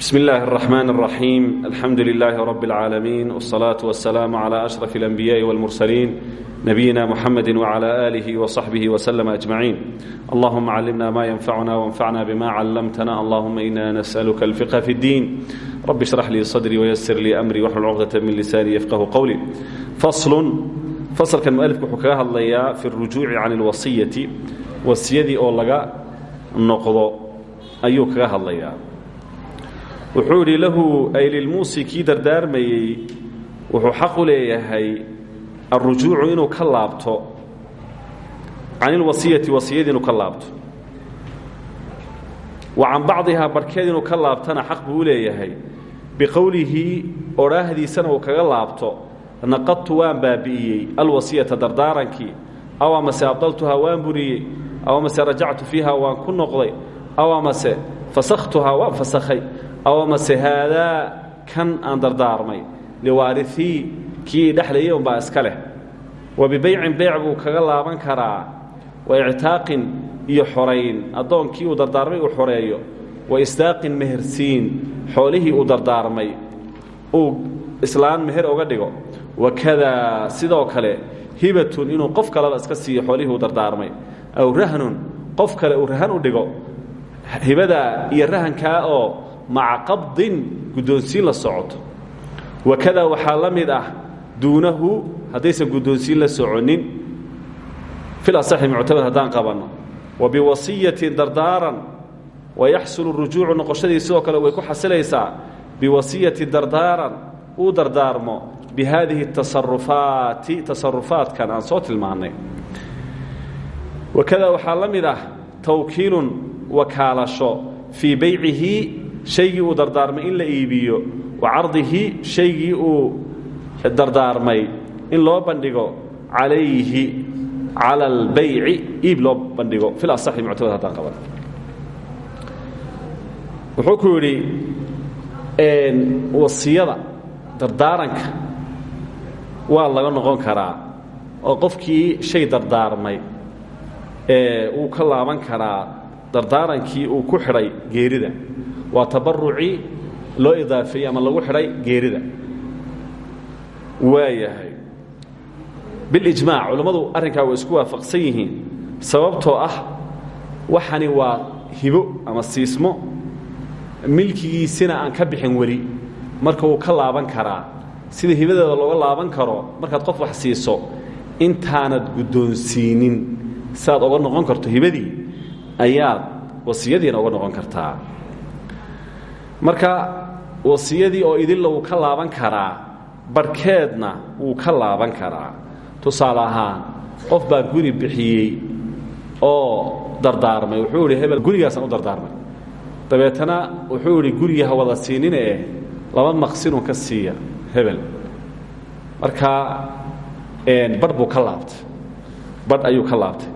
بسم الله الرحمن الرحيم الحمد لله رب العالمين والصلاة والسلام على أشرف الأنبياء والمرسلين نبينا محمد وعلى آله وصحبه وسلم أجمعين اللهم علمنا ما ينفعنا وانفعنا بما علمتنا اللهم إنا نسألك الفقه في الدين رب اشرح لي صدري ويسر لي أمري واحلل عقدة من لساني يفقه قولي فصل فصل كان مؤلف وحكاها الله في الرجوع عن الوصية وصيدي أو لغا نقض أيو كاها الله wuxuu idhi lahu ay lilmuusi kii dardaarmayey. Wuxuu xaq u leeyahay alrujuucu inuu ka laabto. Can ilwasiyati wasiyadii wa can bacdihaa barhkeed inuu xaq u leeyahay. Biqowlihi odhaahdiisana uu kaga laabto. Naqadtu waan baabi'iyey alwasiyata dardaarankii. Aw amase abdaltuhaa waan buriyey. Aw amase rajactu fiiha waan ku noqday. Aw amase fasakhtuhaa waan fasakhay aw amase haadaa kan aan dardaarmay liwaariii kii dhexlayay unbaa iska leh wa bibaycin beyc buu kaga laaban karaa wa ictaaqin iyo xorayn addoonkii uu dardaarmay uu xoreeyo wa isdaaqin mehersiin xoolihii uu dardaarmay uu islaan meher oga dhigo wakadaa sidoo kale hibatun inuu qof kaleba iska siiyo xoolihii uu dardaarmay aw rahnun qof kale uu rahan u dhigo hibadaa iyo rahankaa oo maca qabdin guddoonsiin la socoto. Wakadaa waxaa la mid ah duunahu haddaysan guddoonsiin la soconin fil asaxi muctamad haddaan qabanno. Wa biwasiyatin dardaaran wayaxsulu rujuucu noqoshadii sidoo kale way ku xasilaysaa biwasiyati dardaaran uu dardaarmo bi haadihi tasarufaati tasarufaatkan aan soo tilmaannay. Wakadaa waxaa la mid ah tawkiilun wakaalasho fii baycihi shaygii uu dardaarmay in la iibiyo wa cardihi shaygii uu dardaarmay in loo bandhigo calayhi cala albayci iib loo bandhigo. Fil asaxi muctamad haddaan qaban. Wuxuu ku yidhi wasiyada dardaaranka waa laga noqon karaa oo qofkii shay dardaarmay wuu ka laaban karaa dardaarankii uu ku xidhay geerida waa tabarucii loo idaafeeyey ama lagu xidhay geerida. Waayahay bilijmaac culammadu arrinkaa waa isku waafaqsan yihiin sababtoo ah waxani waa hibo ama siismo. Milkigiisina aan ka bixin weli. Marka wuu ka laaban karaa. Sida hibadeeda looga laaban karo markaad qof wax siiso intaanad guddoonsiinin. Siaad oga noqon karto hibadii ayaad wasiyadiina oga noqon kartaa marka wasiyadii oo idinla wuu ka laaban karaa barhkeedna wuu ka laaban karaa. Tusaale ahaan qof baa guri bixiyey oo dardaarmay. Wuxuu idhi hebel u dardaarmay. Dabeetana wuxuu idhi gurigii ha wada siinine eh laba maqsinun ka siiya hebel. Markaa badh buu ka laabtay. Badh ayuu ka laabtay.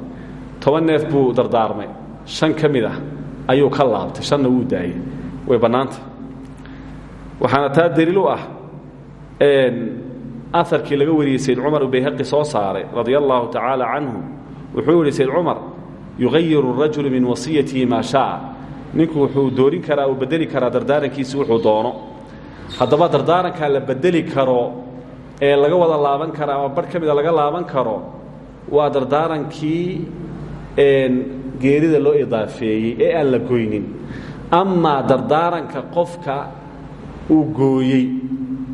Toban neef buu dardaarmay. Shan ka mid ah ayuu ka laabtay. Shanna wuu daayey way bannaanta. Waxaana taa daliil u ah aarkii laga wariyey sayd cumar bayhaqi soo saaray radia allahu tacaala canhu wuxuu yidhi sayd cumar yugayiru rajulu min wasiyatihi maa shaaa ninku wuxuu doorin karaa uu bedeli karaa dardaarankiisi wuxuu doono. Haddaba dardaarankaa la bedeli karo ee laga wada laaban karo ama barh laga laaban karo waa dardaarankii geerida loo idaafeeyey ee aan la goynin amaa dardaaranka qofka uu gooyey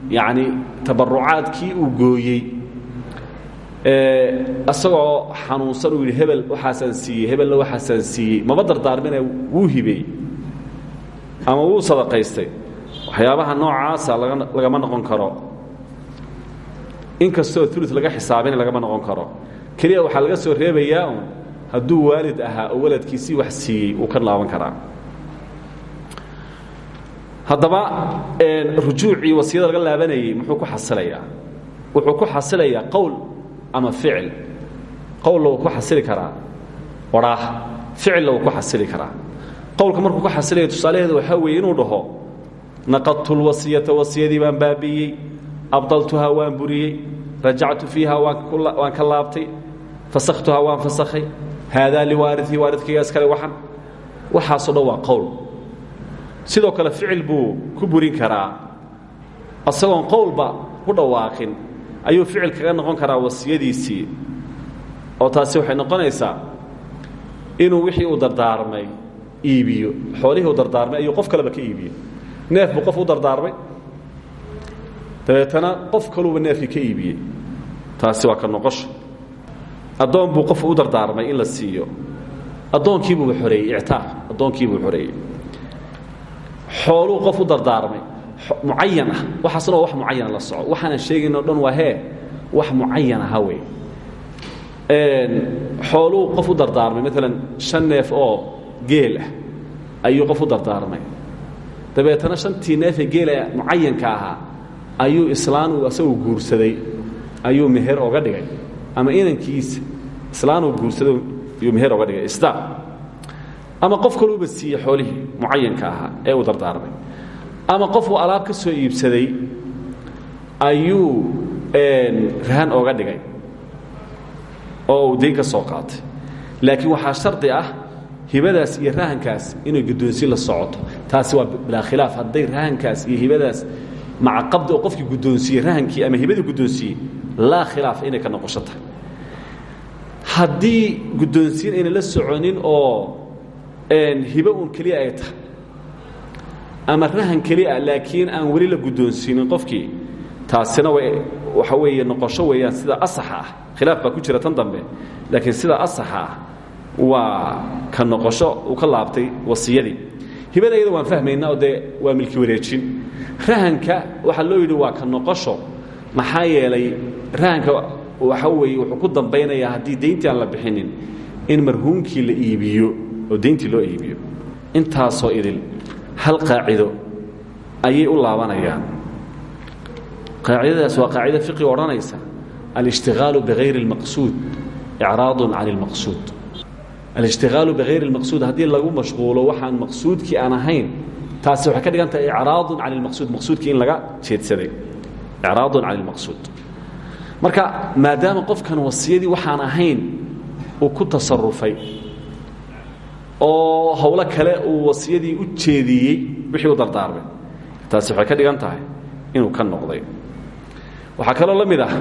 yacni tabarucaadkii uu gooyey isagoo xanuunsan uu yidhi hebel waxaasaan siiyey hebelna waxaasaan siiyey maba dardaarmine wuu hibeey ama wuu sadaqaystay waxyaabaha noocaasa lagama noqon karo in kastoo ulu laga xisaabina lagama noqon karo keliya waxaa laga soo reebayaa un waalid ahaa oo waladkiisii wax siiyey uu ka laaban karaa haddaba rujuucii wasiyada laga laabanayey muxuu ku xasilayaa wuxuu ku xasilayaa qowl ama ficil. Qowlla wuu ku xasili karaa. Odhaah ficilla wuu ku xasili karaa. Qowlka markuu ku xasilaya tusaalaheedu waxaa weeye inuu dhaho naqadtu lwasiyata wasiyadii baan baabi'iyey abdaltuhaa waan buriyey. Rajactu fiiha waan ka laabtay. Fasakhtuhaa waan fasakhay. Haadaa liwaarii waaridkayga iskale waxan. Waxaasoo dhan waa qowl sidoo kale ficil buu ku burin karaa. Asagoon qowlba ku dhawaaqin ayuu ficil kaga noqon karaa wasiyadiisii. Oo taasi waxay noqonaysaa inuu wixii uu dardaarmay iibiyo xoolihii uu dardaarmay ayuu qof kaleba ka iibiyo. Neef buu qof u dardaarmay. Dabeetana qof kaluuba neefkii ka iibiyey taasi waa ka noqosho addoon buu qof u dardaarmay in la siiyo. Addoonkiibuuba xoreeyey ictaaq addoonkiibuu xoreeyey xooluu qof u dardaarmay. Mucayan ah. Waxaasna waa wax mucayana la soco. Waxaanan sheegayno dhan waa hee. Wax mucayan aha wey xooluu qof u dardaarmay. Maalan shan neef oo geel ah ayuu qof u dardaarmay. Dabeetana shantii neefee geela mucayanka ahaa ayuu islaan uu asagu guursaday ayuu meher oga dhigay. Ama inankiisa islaan uu guursaday ayuu meher oga dhigay. Isdaaq ama qof kaluuba siiye xoolihii mucayanka ahaa ee uu dardaarmay. Ama qofuu alaab ka soo iibsaday ayuu rahan oga dhigay. Oo uu dayn ka soo qaatay. Laakiin waxaa shardi ah hibadaas iyo rahankaas inay guddoonsi la socoto. Taasi waa bilaa khilaaf. Hadday rahankaas iyo hibadaas maca qabdi oo qofkii ama hibadii guddoonsiiyey laa khilaaf inay ka noqosho haddii guddoonsiin ayna la soconin oo hibo uun keliya ay tahay ama rahan keli ah laakiin aan weli la guddoonsiinin qofkii taasina waxa weeye noqosho weeyaan sida asaxa. Ah khilaaf baa ku jira tan dambe. Laakiin sida asaxa ah waa ka noqosho uu ka laabtay wasiyadii. Hibada iyada waan fahmaynaa oo dee waa milki wareejin. Rahanka waxaa loo yidhi waa ka noqosho. Maxaa yeelay rahanka waxa weeye wuxuu ku dambaynayaa haddii dayntii aan la bixinin in marhuumkii la iibiyo oo dayntii loo iibiyo intaasoo idil hal qaacido ayay u laabanayaan qaacidadaas waa qaacido fiqi odhanaysa alishtiغaalu bغayri اlmaqsuud icraadu can اlmaqsuud alishtiغaalu bغayri اlmaqsuud haddii lagu mashquulo waxaan maqsuudkii aan ahayn taasi waxay ka dhigan tahay icraadu can اlmaqsuud maqsuudkii in laga jeedsaday icraadu can اlmaqsuud marka maadaama qofkan wasiyadii waxaan ahayn uu ku tasarufay oo howlo kale uu wasiyadii u jeediyey wixii u dardaarmay. Taasi waxay ka dhigan tahay inuu ka noqday. Waxaa kaloo la mid ah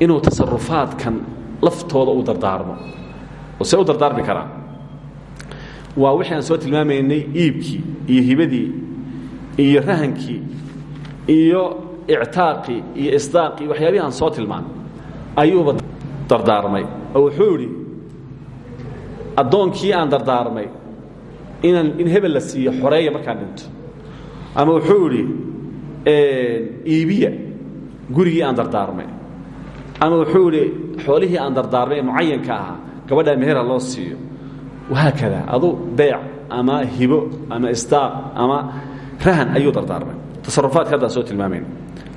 inuu tasarufaadkan laftooda uu dardaarmo. Oo see u dardaarmi waa wixii soo tilmaamaynay iibkii iyo hibadii iyo rahankii iyo ictaaqii iyo isdaaqii waxyaabihii aan soo tilmaan ayuuba dardaarmay. Oo wuxuu idhi addoonkii aan dardaarmay in hebel la siiyo xoreeya markaan dhinto. Ama wuxuu idhi iibiya gurigii aan dardaarmay. Ama wuxuu idhi xoolihii aan dardaarmay ee mucayanka ahaa gabadhaa loo siiyo. Wahaakada adu beec ama hibo ama isdaaq ama rahan ayuu dardaarmay. Tasarufaadka haddaan soo tilmaamayna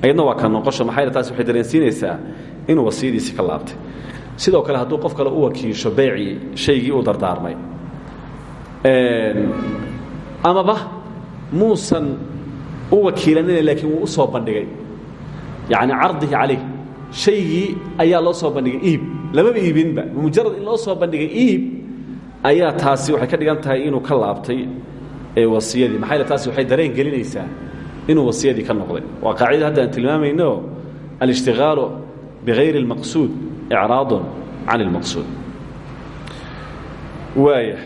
ayadna waa ka noqosho maxaa taas waxay dareensiinaysaa inuu wasiyadiisii ka laabtay sidoo kale hadduu qof kale u wakiisho beecii shaygii uu dardaarmay. Amaba muusan u wakiilanina laakiin wuu u soo bandhigay. Yacni cardihi calayh shaygii ayaa loo soo bandhigay iib. Lamaba iibinba. Mujarad in loo soo bandhigay iib ayaa taasi waxay ka dhigan inuu ka laabtay wasiyadii. Maxaa taasi waxay dareen gelinaysaa inuu wasiyadii ka noqday. Waa qaacida hadda aan tilmaamayno alishtigaalu bigayri اlmaqsuud icraad can اlmaqsuud waaya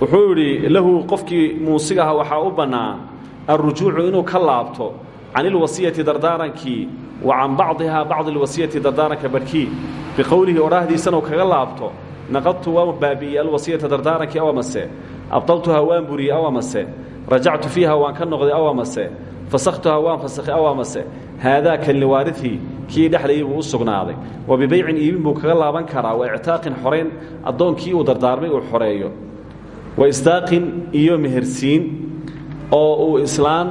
wuxuu idhi lahu qofkii muusiga aha waxaa u bannaan alrujuucu inuu ka laabto can ilwasiyati dardaarankii wa can bacdihaa bacdi اlwasiyati dardaaranka barhkii biqowlihi odhaahdiisana u kaga laabto naqadtu waan baabi'iyey alwasiyata dardaarankii awamase abdaltuhaa waan buriyey awamase rajactu fiiha waan ka noqday awamase fasakhtuhaa waan fasakhay awamase haadaa kan liwaariثii kii dhexlayay buu sugnaaday wa bibaycin iibin buu kaga laaban karaa wa ictaaqin xorayn addoonkii uu dardaarmay uu xoreeyo wa isdaaqin iyo mehersiin oo uu islaan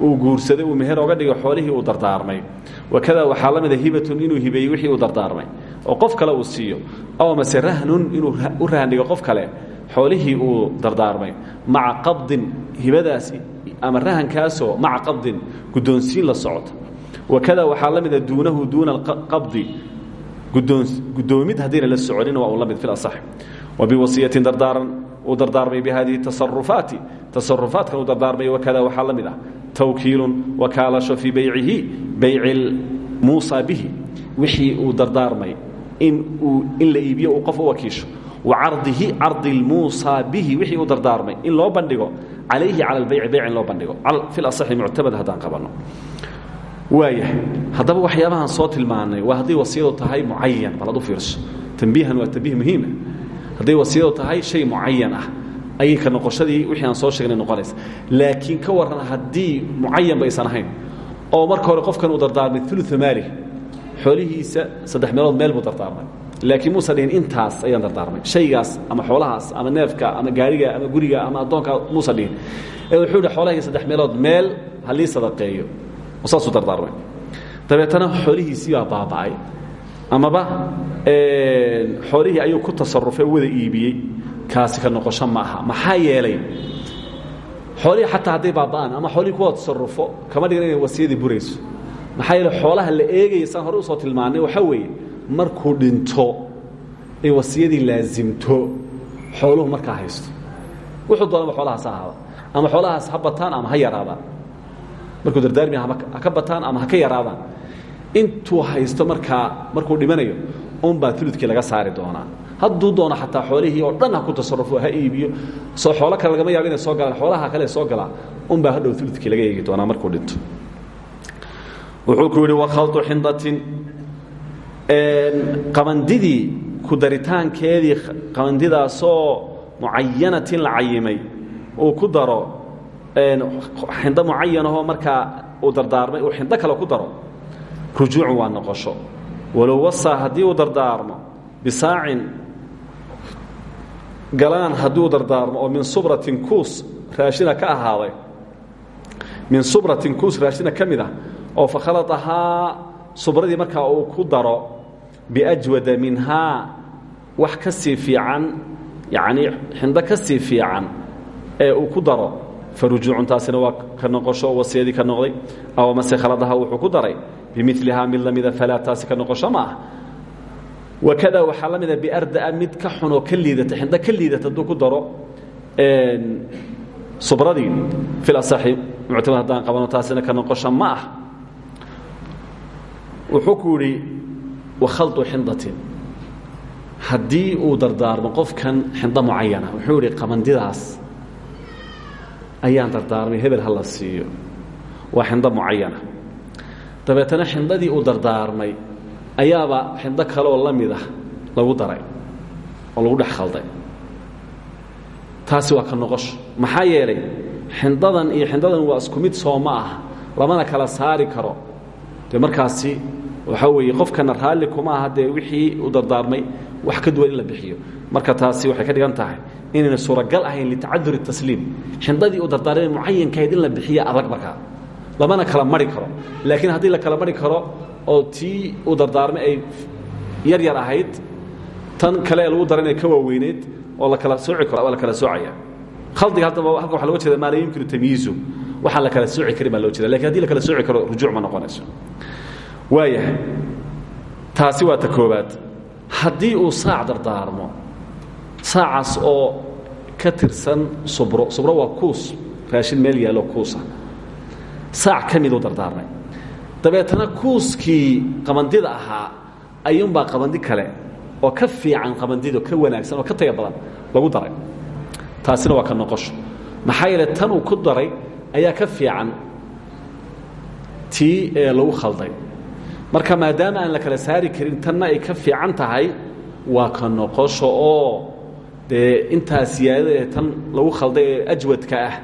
uu guursaday uu meher oga dhigo xoolihii uu dardaarmay wakada waxaa la mida hibatun inuu hibeeyey wixii uu dardaarmay oo qof kale uu siiyo aw mase rahnun inuu u rahandhigo qof kale xoolihii uu dardaarmay maca qabdin hibadaas ama rahankaasoo maca qabdin guddoonsiin la socota. Wakada waxaa la mida duunahu duuna qabdi guddoomid haddayna la soconin waa la mid fil asax wa biwasiyatin dardaaran uu dardaarmay bihadihi tasarufaati tasarufaatkan uu dardaarmay wakada waxaa la mid ah tawkiilun wakaalasho fii baycihi bayci muusa bihi. Wixii uu dardaarmay in la iibiyo qof wakiisho. Wa cardihi cardi lmuusa bihi wixii uu dardaarmay in loo bandhigo calayhi cala albayci bayc in loo bandhigo fi lasaxi muctamad haddaan qabanno waayahay haddaba waxyaabahaan soo tilmaanay waa hadday wasiyadu tahay mucayan bal ad u fiirso tambiihan waa tambiih muhiima hadday wasiyadu tahay shay mucayan ah ayay ka noqoshadii wixii aan soo sheegnay noqonaysa laakiin ka warran haddii mucayan baysan ahayn oo marka hore qofkan uu dardaarmay ulu maali xoolihiisa saddex meelood meel buu dardaarmay laakiin muusan dhihin intaas ayaan dardaarmay. Shaygaas ama xoolahaas ama neefka ama gaariga ama guriga ama addoonka muusan dhihin wuxuu xoolahayga saddex meelood meel ha lii sadaqeeyo saasuu dardaarmay. Dabeetana xoolihiisii baa baaba'ay. Amaba xoolihii ayuu ku tasarufay wada iibiyey. Kaasi ka noqosho ma aha. Yeelay? Xoolihii xataa hadday baaba'aan ama xoolihii kuwada tasarufo kama dhigan inay wasiyadii burayso. Maxaa xoolaha la eegaya saan hore u soo tilmaannay waxaa weeye markuu dhinto ay wasiyadii laasimto xooluhu markaa haysto. Wuxuu doonaba xoolahaas ha ahaada ama xoolahaas ha bataan ama ha yaraadaan. Markuu dardaarmi ha ka bataan ama ha ka yaraadaan. Intuu haysto markaa markuu dhimanayo unbaa uludkii laga saari doonaa. Hadduu doono xataa xoolihii oo dhan ha ku tasarufo ha iibiyo soo xoolo kale lagama yaabo inay soo galaan xoolaha kale soo galaa unbaa hadhow uludkii laga eegi doonaa markuu dhinto. Wuxuu ku yidhi wakhaltu xindatin qabandidii ku daritaankeedii qabandidaasoo mucayanatin la cayimay uu ku daro xindo mucayanahoo markaa uu dardaarmay uu xindo kale ku daro rujuucun waa noqosho. Walow wasaa haddii uu dardaarmo bisaacin galaan haddii uu dardaarmo oo min subratin kuus raashina ka ahaaday min subratin kuus raashina ka ah oo fakhaladahaa subradii markaa uu ku daro biajwada minhaa wax ka sii fiican yacnii xindo ka sii fiican ee uu ku daro fa taasina waa ka noqosho wasiyadii ka noqday aw mase khaladaha wuxuu ku daray bimilihaa mid la mida falaa taasi ka noqosho ma ah wakada waxaa la mida mid ka xunoo ka liidata xindo ka liidata hadduu ku daro subradii fil asaxi muctamad haddaan qabano taasina ka noqosho ma wuxuu ku wakhaldu xindatin haddii uu dardaarmo qofkan xindo mucayana wuxuu yidhi qabandidaas ayaan dardaarmay hebel ha la siiyo waa xindo mucayana dabeetana xindadii uu dardaarmay ayaaba xindo kale oo la mid ah lagu daray oo lagu dhex khalday taasi waa ka noqosho maxaa yeelay xindadan iyo xindadan waa isku mid soo ma ah lamana kala saari karo dee markaasi waxaa weeye qofkana raalli kuma aha dee wixii uu dardaarmay wax ka duwan in la bixiyo. Marka taasi waxay ka dhigan tahay inayna suuragal ahayn litacaduri الtasliim xindadii uu dardaarmay mucayankahayd in la bixiya adag markaa. Lamana kala mari karo. Laakiin haddii la kala mari karo oo tii uu dardaarmay ay yar yar ahayd tan kale ee lagu daran ay ka waaweyneyd oo la kala sooci karo waa la kala soocaya. Khaldiga haddaba halka waxa loga jeeda maa la yumkinu tamyiizu waxaan la kala sooci karin baa loo jeeda laakiin haddii la kala sooci karo rujuuc ma noqonayso waayahay taasi waa ta koobaad haddii uu saac dardaarmo saacaas oo ka tirsan subro subro waa kuus raashin meel yaallo kuusa saac ka miduu dardaarmay. Dabeetana kuuskii qabandida ahaa ayuunbaa qabandi kale oo ka fiican qabandido ka wanaagsan oo ka taya badan lagu daray. Taasina waa ka noqosho. Maxaa yeele tan uu ku daray ayaa ka fiican tii ee lagu khalday marka maadaama aan la kala saari karin tanna ay ka fiican tahay waa ka noqosho oo dee intaa siyaadada ee tan lagu khalday ee ajwadka ah.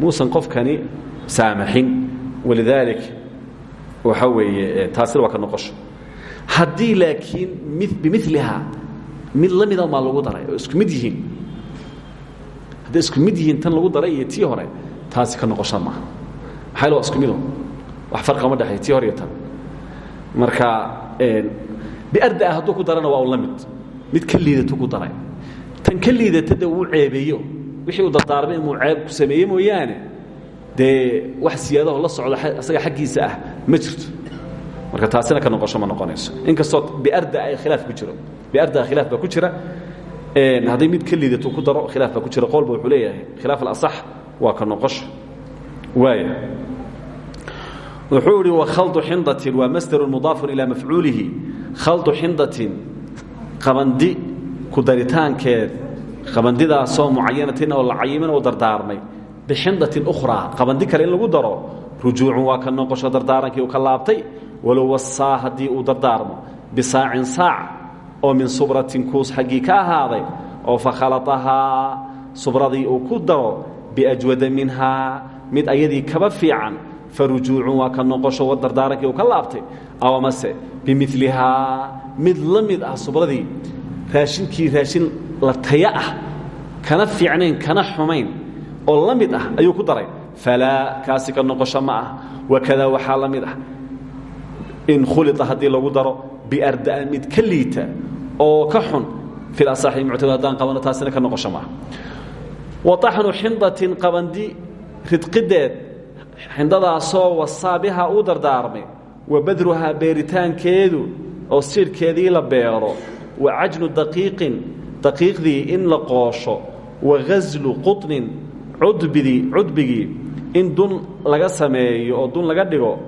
Muusan qofkani saamaxin. Walidaalik waxa weeye taasina waa ka noqosho. Haddii laakiin bimiliha mid la mida maa lagu daray oo isku mid yihiin hadday isku mid yihiin tan lagu daray iyo tii hore taasi ka noqosha maaha. Maxaa waa isku mido. Wax farqa ma dhexay tii hore iyo tan marka biardaa hadduu ku darana waa un la mid mid ka liidatu ku daray. Tan ka liidata de uu ceebeeyo. Wixii uu dardaarmay inuu ceeb ku sameeye mooyaane dee wax siyaadaho la socda asaga xaggiisa ah ma jirto. Marka taasina ka noqosho ma noqonayso. Inkastoo biarda ay khilaaf ku jiro. Biarda khilaaf baa ku jira. Hadday mid ka liidato ku daro khilaaf baa ku jira. Qowlba wuxuu leeyahay khilaaf alasax waa ka noqosho. Waaya wuxuu idhi wakhaldu xindatin waa masdarun mudaafun ilaa mafcuulihi. Khaldu xindatin qabandi ku daritaankeed qabandidaasoo mucayanatin oo la cayimin oo dardaarmay. Bixindatin ukhraa qabandi kale in lagu daro rujuucun waa ka noqosho dardaarankii uu ka laabtay walow wasaa haddii uu dardaarmo. Bisaacin saac oo min subratin kuus xaggii ka ahaaday oo fakhalaahaa subradii uu ku daro biajwada minhaa mid ayadii kaba fiican farujuucun waa ka noqosho wa dardaarankii uu ka laabtay. Aw amase bimilihaa mid la mid ah subradii raashinkii raashin la taya ah kana fiicnayn kana xumayn oo la mid ah ayuu ku daray. Falaa kaasi ka noqosho ma ah. Wakadaa waxaa la mid ah. In khulia haddii lagu daro biardaa mid ka liita oo ka xun fi asaxi muctado haddaan qabano taasina ka noqosho maaha waaxnu xindatin qabandi ridqideed xindadaasoo wasaabiha uu dardaarmay wa badruhaa beeritaankeedu oo siirhkeedii la beero wa cajnu daqiiqin daqiiqdii in la qoosho wa ghaslu quطnin cudbidii cudbigii in dun laga sameeyo oo dun laga dhigo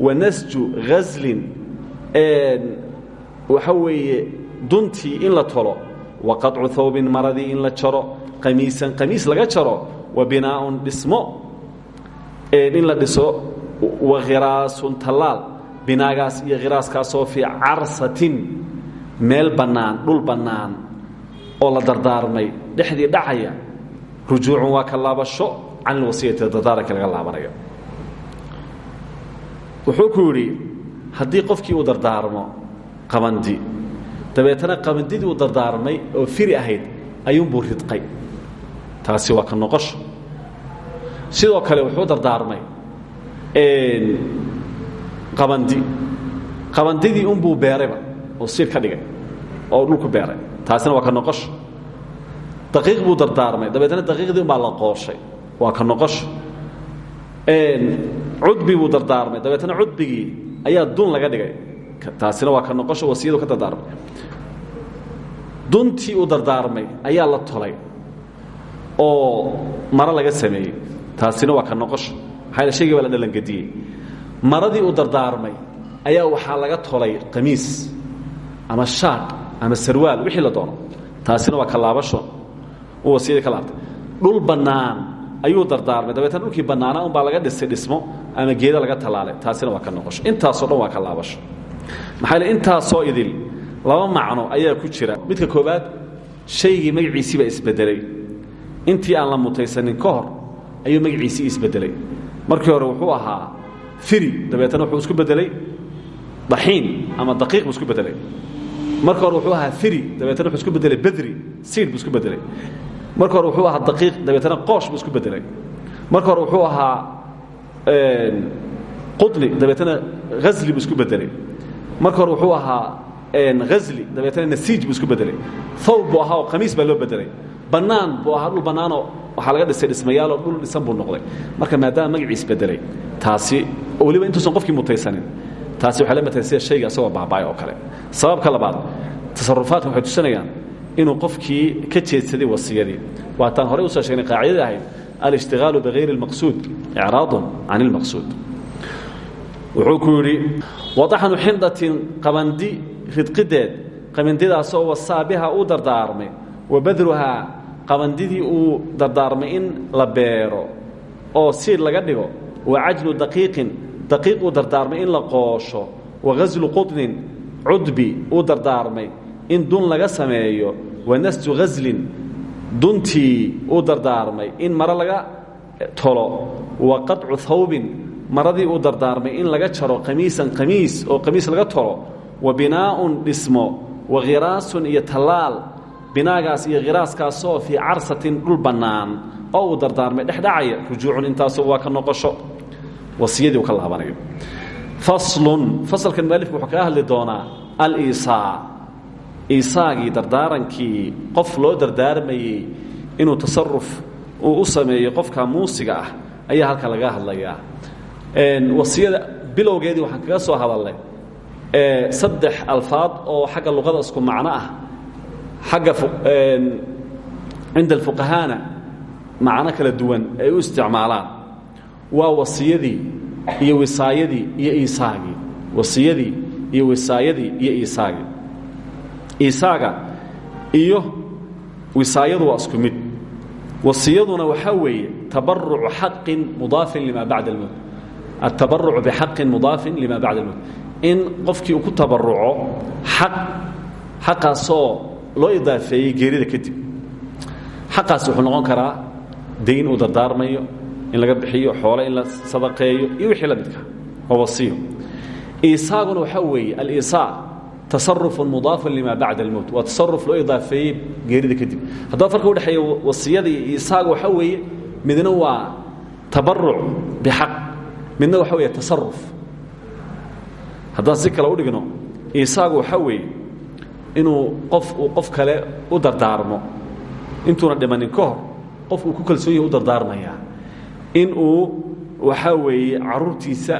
wa nasju ghaslin waxa weeye duntii in la tolo wa qaطcu hawbin maradii in la jaro qamiisan qamiis laga jaro wa binaaun dhismo in la dhiso wa khiraasun tallaal. Binaagaas iyo khiraaskaasoo fii carsatin meel bannaan dhul bannaan oo la dardaarmay. Dhexdii dhacaya rujuucun waa ka laabasho can ilwasiyati dardaaranka laga laabanayo. Wuxuu ku yidhi haddii qofkii uu dardaarmo qabandi. Dabeetana qabandidii uu dardaarmay oo firi ahayd ayuunbuu ridqay. Taasi waa ka noqosho sidoo kale wuxuu dardaarmay qabandi. Qabandidii unbuu beerayba oo siir ka dhigay oo dhulku beeray. Taasina waa ka noqosho daqiiq buu dardaarmay. Dabeetna daqiiqdii umbaa la qooshay. Waa ka noqosho cudbi buu dardaarmay. Dabeetna cudbigii ayaa dun laga dhigay. Taasina waa ka noqosho wasiyadu ka dardaarmay. Duntii uu dardaarmay ayaa la tolay oo maro laga sameeyey taasina waa ka noqosho maxaa shaygii baa la dhalangediyey maradii uu dardaarmay ayaa waxaa laga tolay qamiis ama shaaq ama sarwaal wixii la doono. Taasina waa ka laabasho uu wasiyadii ka laabtay ayuu dardaarmay. Dabeetna dhulkii bannaana unbaa laga dhisay dhismo ama geeda laga tallaalay. Taasina waa ka noqosho intaasoo dhan waa ka laabasho. Maxaa le idil laba macno ayaa ku jira. Midka koowaad shaygii magaciisiibaa isbedelay. Intii aan la mutaysanin ka hor ayuu magaciisii isbedelay. Markii hore wuxuu ahaa firi dabeetna wuxuu isku bedelay daxiin ama daqiiq buu isku bedelay. Marka hore wuxuu ahaa firi dabeetna wuxuu isku bedelay bedri siid buu isku bedelay. Marka hore wuxuu ahaa daqiiq dabeetna qoosh buu isku bedelay. Marka hore wuxuu ahaa qudni dabeetna ghasli buu isku bedelay. Marka hore wuxuu ahaa hazli dabeetna nasiij buu isku bedelay. Thawb buu ahaa oo khamiis baa loo bedelay bannaan buu ahaa dhul bannaanoo waxaa laga dhisay dhismayaaloo dhul dhisan buu noqday. Marka maadaama magaciis bedelay taasi weliba intuusan qofkii mutaysanin taasi waxay la matahay shayga asagoo baaba'ay oo kale. Sababka labaad tasarufaadka waxay tusinayaan inuu qofkii ka jeedsaday wasiyadii waataan horey u soo sheegnay qaacidadii ahayd alishtigaalu bihayri اlmaqsuud icraadun can اlmaqsuud wuxuu ku yidhi wadaxnu xindatin qabandi ridqideed qabandidaasoo wasaabiha uu dardaarmay wa qabandidii uu dardaarmay in la beero oo siid laga dhigo wa cajnu daqiiqin daqiiq uu dardaarmay in la qoosho wa ghaslu qudnin cudbi uu dardaarmay in dun laga sameeyo wa nasju ghaslin duntii uu dardaarmay in maro laga tolo wa qaطcu hawbin maradii uu dardaarmay in laga jaro qamiisan qamiis oo qamiis laga tolo wa binaaun dhismo wa khiraasun iyo tallaal binaagaas iyo khiraaskaasoo fii carsatin dhul bannaan oo dardaarmay dhexdhacaya rujuucun intaasu waa ka noqosho. Wasiyadii ka laabanayo. Faslun fasalkan mualifku wuxuu kaga hadli doonaa aliisaa. Iisaagii dardaarankii qof loo dardaarmayey inuu tasaruf uu u sameeyo qofka muusiga ah ayaa halka laga hadlayaa. Wasiyada bilowgeedii waxaan kaga soo hadalnay saddex alfaad oo xagga luqada isku macno ah xagga cinda alfuqahaana macno kala duwan ay u isticmaalaan. Waa wasiyadii iyo wisaayadii iyo iisaagii. Wasiyadii iyo wisaayadii iyo iisaagii. Iisaaga iyo wisaayadu waa isku mid. Wasiyaduna waxaa weeye tabarucu xaqin mudaafin lima bacda almowt atabarucu bixaqin mudaafin lima bacda almowt in qofkii uu ku tabaruco xaq xaqaasoo loo idaafeeyey geerida kadib. Xaqaas wuxuu noqon karaa dayn uu dardaarmayo in laga bixiyo xoole in la sadaqeeyo iyo wixii la midka waa wasiyo. Iisaaguna waxaa weeye aliisaa tasarufun mudaafun lima bacda almowt waa tasaruf loo idaafeeyey geerida kadib. Haddaba farka udhexeeya wasiyada iyo iisaaga waxaa weeye midna waa tabaruc bixaq midna waxaa weeye tasaruf haddaan si kale u dhigno iisaagu waxaa weeye inuu qof uu qof kale u dardaarmo. Intuuna dhimanin ka hor qof uu ku kalsoon yahi u dardaarmayaa in uu waxaa weeye caruurtiisa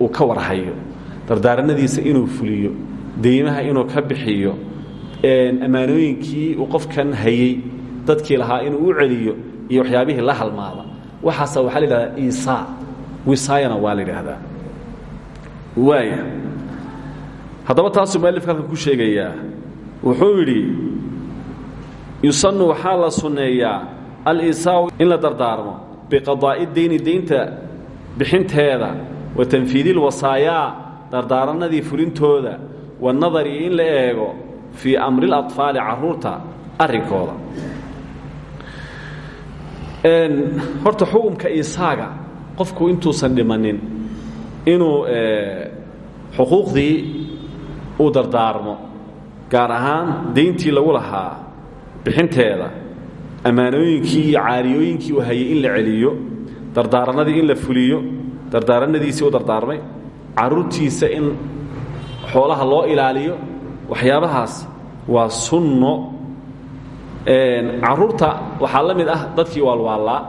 uu ka warhayo dardaaranadiisa inuu fuliyo deymaha inuu ka bixiyo ammaanooyinkii uu qofkan hayey dadkii lahaa inuu u celiyo iyo waxyaabihii la halmaada. Waxaasa waxaa la yidhahdaa iisaa. Wisaayana waa la yidhaahdaa. Waaya haddaba taasuu mualifka ku sheegayaa wuxuu yidhi yusanu waxaa la sunneeyaa aliisaau in la dardaarmo biqadaa'i deyni deynta bixinteeda wa tanfiidi lwasaayaa dardaaranadii fulintooda wanadari in la eego fii amri اlaطfaali carruurta arrinkooda. Horta xukumka isaaga qofku intuusan dhimanin inuu xuquuqdii uu dardaarmo gaar ahaan deyntii lagu lahaa bixinteeda ammaanooyinkii iyo caariyooyinkii uu hayay in la celiyo dardaaranadii in la fuliyo dardaaranadiisii u dardaarmay caruurtiisa in xoolaha loo ilaaliyo waxyaabahaas waa sunno. Caruurta waxaa la mid ah dadkii waalwaallaa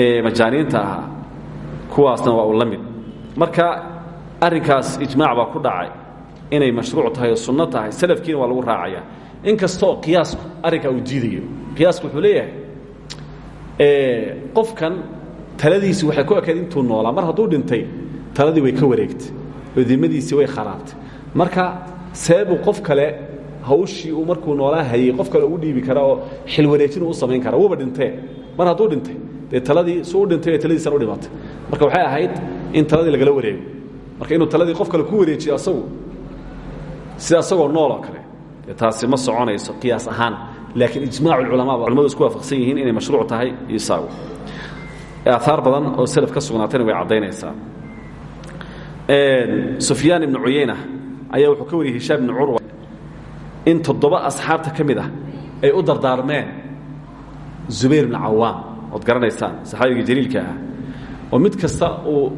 ee majaaniinta ahaa kuwaasna waa uu la mid. Marka arrinkaas ijmaac baa ku dhacay inay mashruuc tahay oo sunno tahay salafkiina waa lagu raacaya. In kastaoo qiyaasku arrinkaa uu diidayo qiyaasku wuxuu leeyahay qofkan taladiisi waxay ku ekayd intuu noolaa mar hadduu dhintay taladii way ka wareegtay oo dimadiisii way kharaabtay. Marka seebuu qof kale hawshii uu markuu noolaa hayey qof kale ugu dhiibi karaa oo xilwareejin uu u samayn karaa wuuba dhintee. Mar hadduu dhintay dee taladii su u dhintay ee taladiisana u dhimatay. Marka waxay ahayd in taladii lagala wareego marka inuu taladii qof kale ku wareejiyo asagu sida nool oo kale. Taasi ma soconayso qiyaas ahaan laakiin ijmaac ulamaaba culamadu isku waafaqsan yihiin inay mashruuc tahay isaagu aahaar badan oo selaf ka sugnaatayna way caddaynaysaa. Sufyaan ibnu cuyayna ayaa wuxuu ka wariyey hishaam ibnu curwa in toddoba asxaabta ka ah ay u dardaarmeen zubayr ibnu cawaam ood garanaysaan saxaabigii jaliilka ah oo mid kasta uu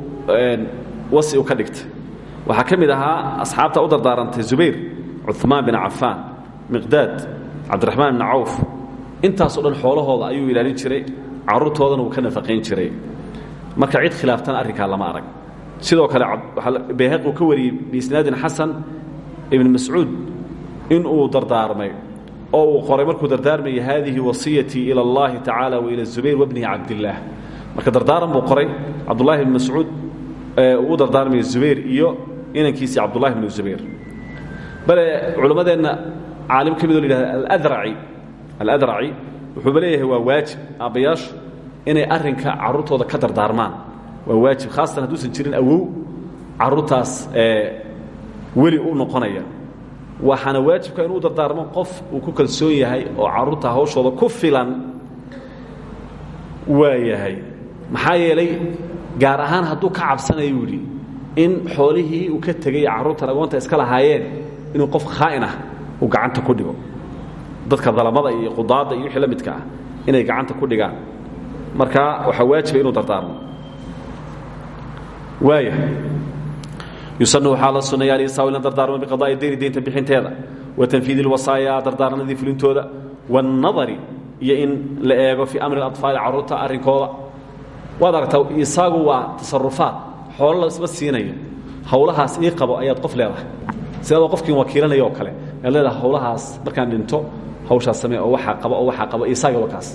wasi u ka dhigtay waxaa ka mid ahaa asxaabta u dardaarantay zubayr cumaan bin cafaan miqdaad cabdiraxmaan ibni cawf. Intaasoo dhan xoolahooda ayuu ilaalin jiray carruurtoodana uu ka nafaqayn jiray. Marka cid khilaaftana arrinkaa lama arag. Sidoo kale bayhaqi ka wariyey biisnaadin xasan ibn mascuud in uu dardaarmay oo uu qoray markuu dardaarmayay haadihi wasiyatii ila اllahi tacaala wa ila zubayr wabnihi cabdillaah. Marka dardaaran buu qoray cabdullahi bn mascuud uu dardaarmaya zubayr iyo inankiisii cabdullahi bnu zubayr. Bale culammadeenna caalim ka midoo la yihahda aladraci wuxuuba leeyahay waa waajib aabbayaashu inay arrinka carruurtooda ka dardaarmaan. Waa waajib khaasatan hadduusan jirin awow carruurtaas weli u noqonaya. Waxaana waajibka inuu dardaarmo qof uu ku kalsoon yahay oo carruurta hawshooda ku filan waa yahay. Maxaa yeelay gaar ahaan hadduu ka cabsanayo yidhi in xoolihii uu ka tegay carruurtan agoonta iska lahaayeen inuu qof khaa'in ah uu gacanta ku dhigo. Dadka dalamada iyo qudaadda iyo wixii ah inay gacanta ku dhigaan. Marka waxaa waajiba inuu dardaarmo. Waaya yusanu waxaa la sunneeya alisaa in la dardaarmo biqadaa'i deyni deynta bixinteeda wa tanfiidi lwasaaya dardaaranadii fulintooda waannadari iyo in la eego fii amri aطfaali carruurta arrinkooda. Waad aragtaa isaagu waa tasarufaad xoolo lasma siinayo hawlahaas ii qabo ayaad qof leedahay. Sidaadoo qofkiin wakiilanaya oo kale ayaad leedahay hawlahaas markaan dhinto hawshaas samee oo waxaa qaba oo waxaa qaba isaaga wakaas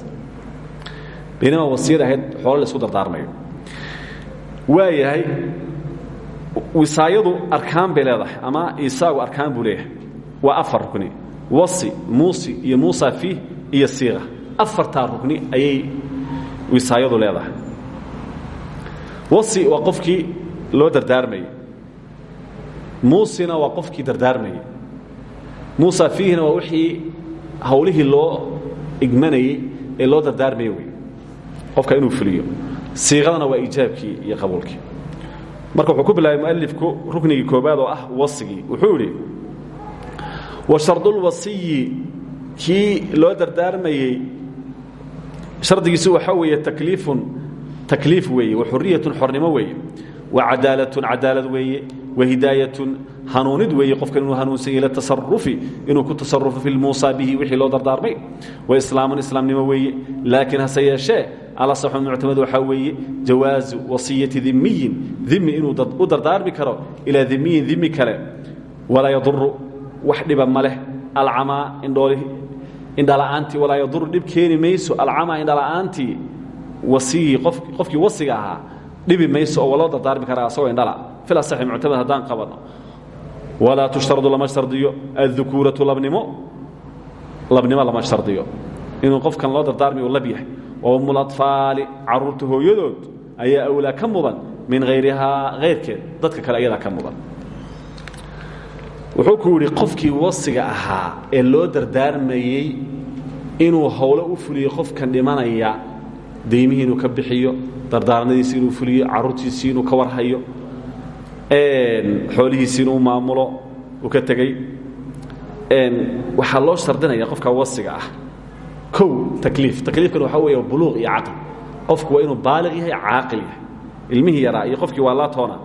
baynamaa wasiyada ahayd xoolo la isku dardaarmayo. Waa yahay wisaayadu arkaan bay leedahay ama isaagu arkaan buu leeyahay. Waa afar rukni wasi muusi iyo muusa fiih iyo siiqa afartaa rukni ayay wisaayadu leedahay wasi waa qofkii loo dardaarmayey muusina waa qofkii dardaarmayey muusa fiihina waa wixii hawlihii loo igmanayey ee loo dardaarmaya wey. Qofka inuu fuliyo. Siiqadana waa iijaabkii iyo qabuulkii marka wuxuu ku bilaabay mualifku ruknigii koobaad oo ah wasigii. Wuxuu idhi wa shardulwasiyi kii loo dardaarmayey shardigiisu waxaa weeye takliifun takliif weeye wa xuriyatun xornimo weeye wa cadaalatun cadaalad weeye wa hidaayatun hanuunid weeye qofkan inuu hanuunsan yahy latasarufi inuu ku tasarufo fi lmuusaa bihi wixii loo dardaarmay wa islaamun islaamnimo weeye laakiin hase yeeshee alasaxu muctamad waxaa weeye jawaazu wasiyati dimiyin dimi inuu u dardaarmi karo ilaa dimiyin dimi kale walaa yaduru wax dhiba ma leh alcamaa indhoolihi indhala'aantii walaa yaduru dhib keeni mayso alcamaa indhala'aantii wasiyii qofkii wasiga ahaa dhibi mayso oo loo dardaarmi karaa asagoo indhala. Fil asaxi muctamad haddaan qabanno walaa tushtaradu lama shardiyo. Addukuuratu labnimo. Labnimo lama shardiyo. Inuu qofkan loo dardaarmi uu lab yahay. Oo umulaطfaali carruurta hooyadood ayaa awlaa ka mudan min hayrihaa hayrkeed dadka kale ayadaa ka mudan wuxuu ku yidhi qofkii wasiga ahaa ee loo dardaarmayey inuu howlo u fuliyo qofkan dhimanaya daymihii inuu ka bixiyo dardaarnadiisi inuu fuliyo caruurtiisii inuu ka warhayo xoolihiisii inuu maamulo uu ka tegey waxaa loo shardinaya qofka wasiga ah. Kow takliif. Takliifkan waxaa weeye buluuq iyo caql qofku waa inuu baaliq yahay caaqil yahay. Ilmihii yaraa iyo qofkii waa laatoona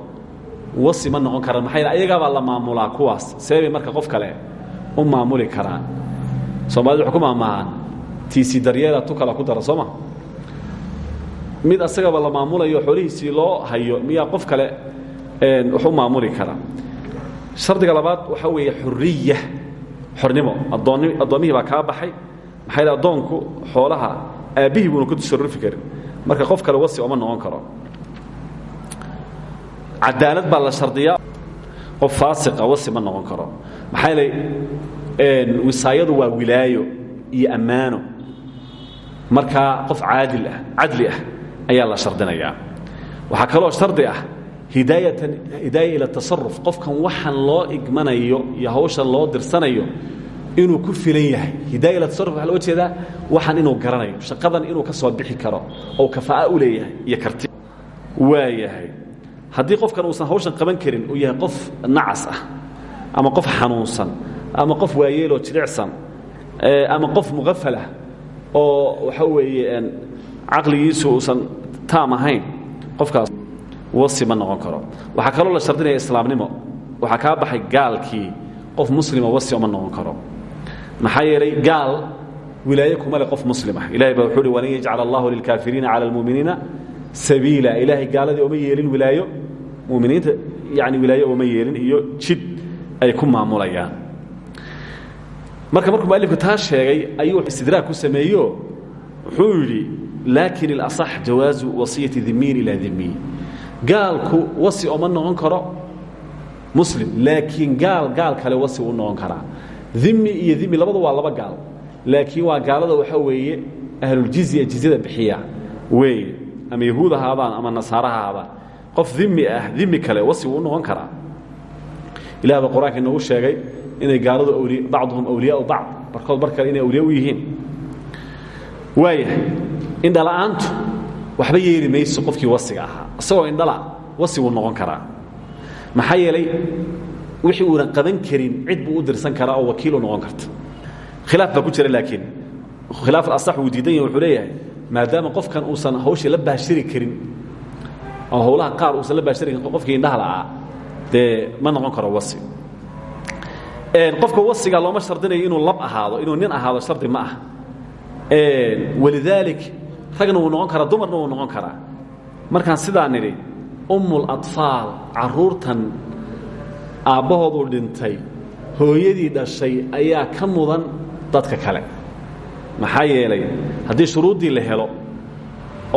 wasi ma noqon karaan maxaa ayagaabaa la maamulaa kuwaas. See bay marka qof kale u maamuli karaan. Soomaalida waxay ku maamaahaan tiisi daryeela tu kala ku dara soo ma mid asagaba la maamulayo xoolihiisii loo hayo miyaa qof kale wax u maamuli kara shardiga labaad waxaa weeye xuriya xornimo. Addoommihii baa kaa baxay. Maxaa yidhi addoonku xoolaha aabbihii buuna ku tasarufi karin. Marka qof kale wasi oma noqon karo. Cadaalad baa la shardiyaa. Qof faasiqa wasi ma noqon karo. Maxaa yeelay wisaayadu waa wilaayo iyo ammaano. Markaa qof caadil ah cadli ah ayaa la shardinayaa waxaa kaloo shardi ah hidaaya ila tasaruf qofkan waxaan loo igmanayo iyo hawshan loo dirsanayo inuu ku filan yahay. Hidaaya ila tasaruf waxa loo jeedaa waxaan inuu garanayo shaqadan inuu ka soo bixi karo oo kafaa'a u leeyahay iyo karti waa yahay haddii qofkan uusan hawshan qaban karin uu yahay qof nacas ah ama qof xanuunsan ama qof waayeeloo jilicsan ama qof muqafalah oo waxa weeye caqligiisu uusan taam ahayn qofkaas wasi ma noqon karo. Waxaa kaloo la shardinaya islaamnimo. Waxaa kaa baxay gaalkii qof muslima wasi oma noqon karo. Maxaa yeelay gaal wilaaye kuma le qof muslimah ilahay baa wuxuu uhi walan yajcal allahu lilkaafiriina cala almu'miniina sabiila. Ilaahay gaaladii oma yeelin wilaayo muminiinta yani wilaayo oma yeelin iyo jid ay ku maamulayaan. Marka markuu mualifku taa sheegay ayuu istidraag ku sameeyo wuxuu yidhi laakin ilasax jawaazu wasiyati dimiin ilaa dimiin gaalku wasi oma noqon karo muslim laakiin gaal gaal kale wasi u noqon karaa dimi iyo dimi labadu waa laba gaal laakiin waa gaalada waxaa weeye ahluljizya jizyada bixiya weeye ama yahuud ahaadaan ama nasaara ha ahaadaan qof dimi ah dimi kale wasi wuu u noqon karaa ilah baa qur'aanka inoogu sheegay inay gaaladu bacduhum awliyaau bacd barkood bar kale inay awliya u yihiin waayahay indhala'aantu waxba yeeli qofkii wasiga ahaa. Isagoo indhala wasi wuu noqon karaa. Maxaa yeelay wixii uunan qaban karin cid buu u dirsan karaa oo wakiil u noqon karta. Khilaaf baa ku jira laakiin. Khilaaf alasax wuu diidan yahay wuxuu leeyahay maadaama qofkan uusan hawshii la baashiri karin oo howlaha qaar uusan la baashiri karin qofkii indhaha la'aa ma noqon karo wasi. Qofka wasiga looma shardinayo inuu lab ahaado inuu nin ahaado shardi ma ah walidaalik ragna wuu noqon karaa dumarna wuu noqon karaa. Markaan sidaa nidhi ummul atfaal carruurtan aabbahooduu dhintay hooyadii dhashay ayaa ka mudan dadka kale. Maxaa yeelay haddii shuruuddii la helo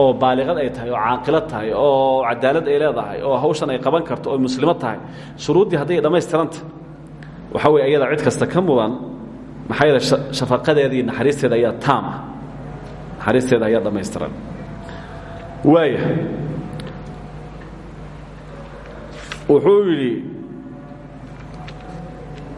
oo baaliqad ay tahay oo caaqilo tahay oo cadaalad ay leedahay oo hawshan ay qaban karto oo muslimo tahay shuruuddii hadday dhammaystiranta waxaa weye iyada cid kasta ka mudan maxaa yeele shafaqadeeda iyo naxariisteeda ayaa taam ah naxariisteeda ayaa dhammaystiran waaya wuxuu yidhi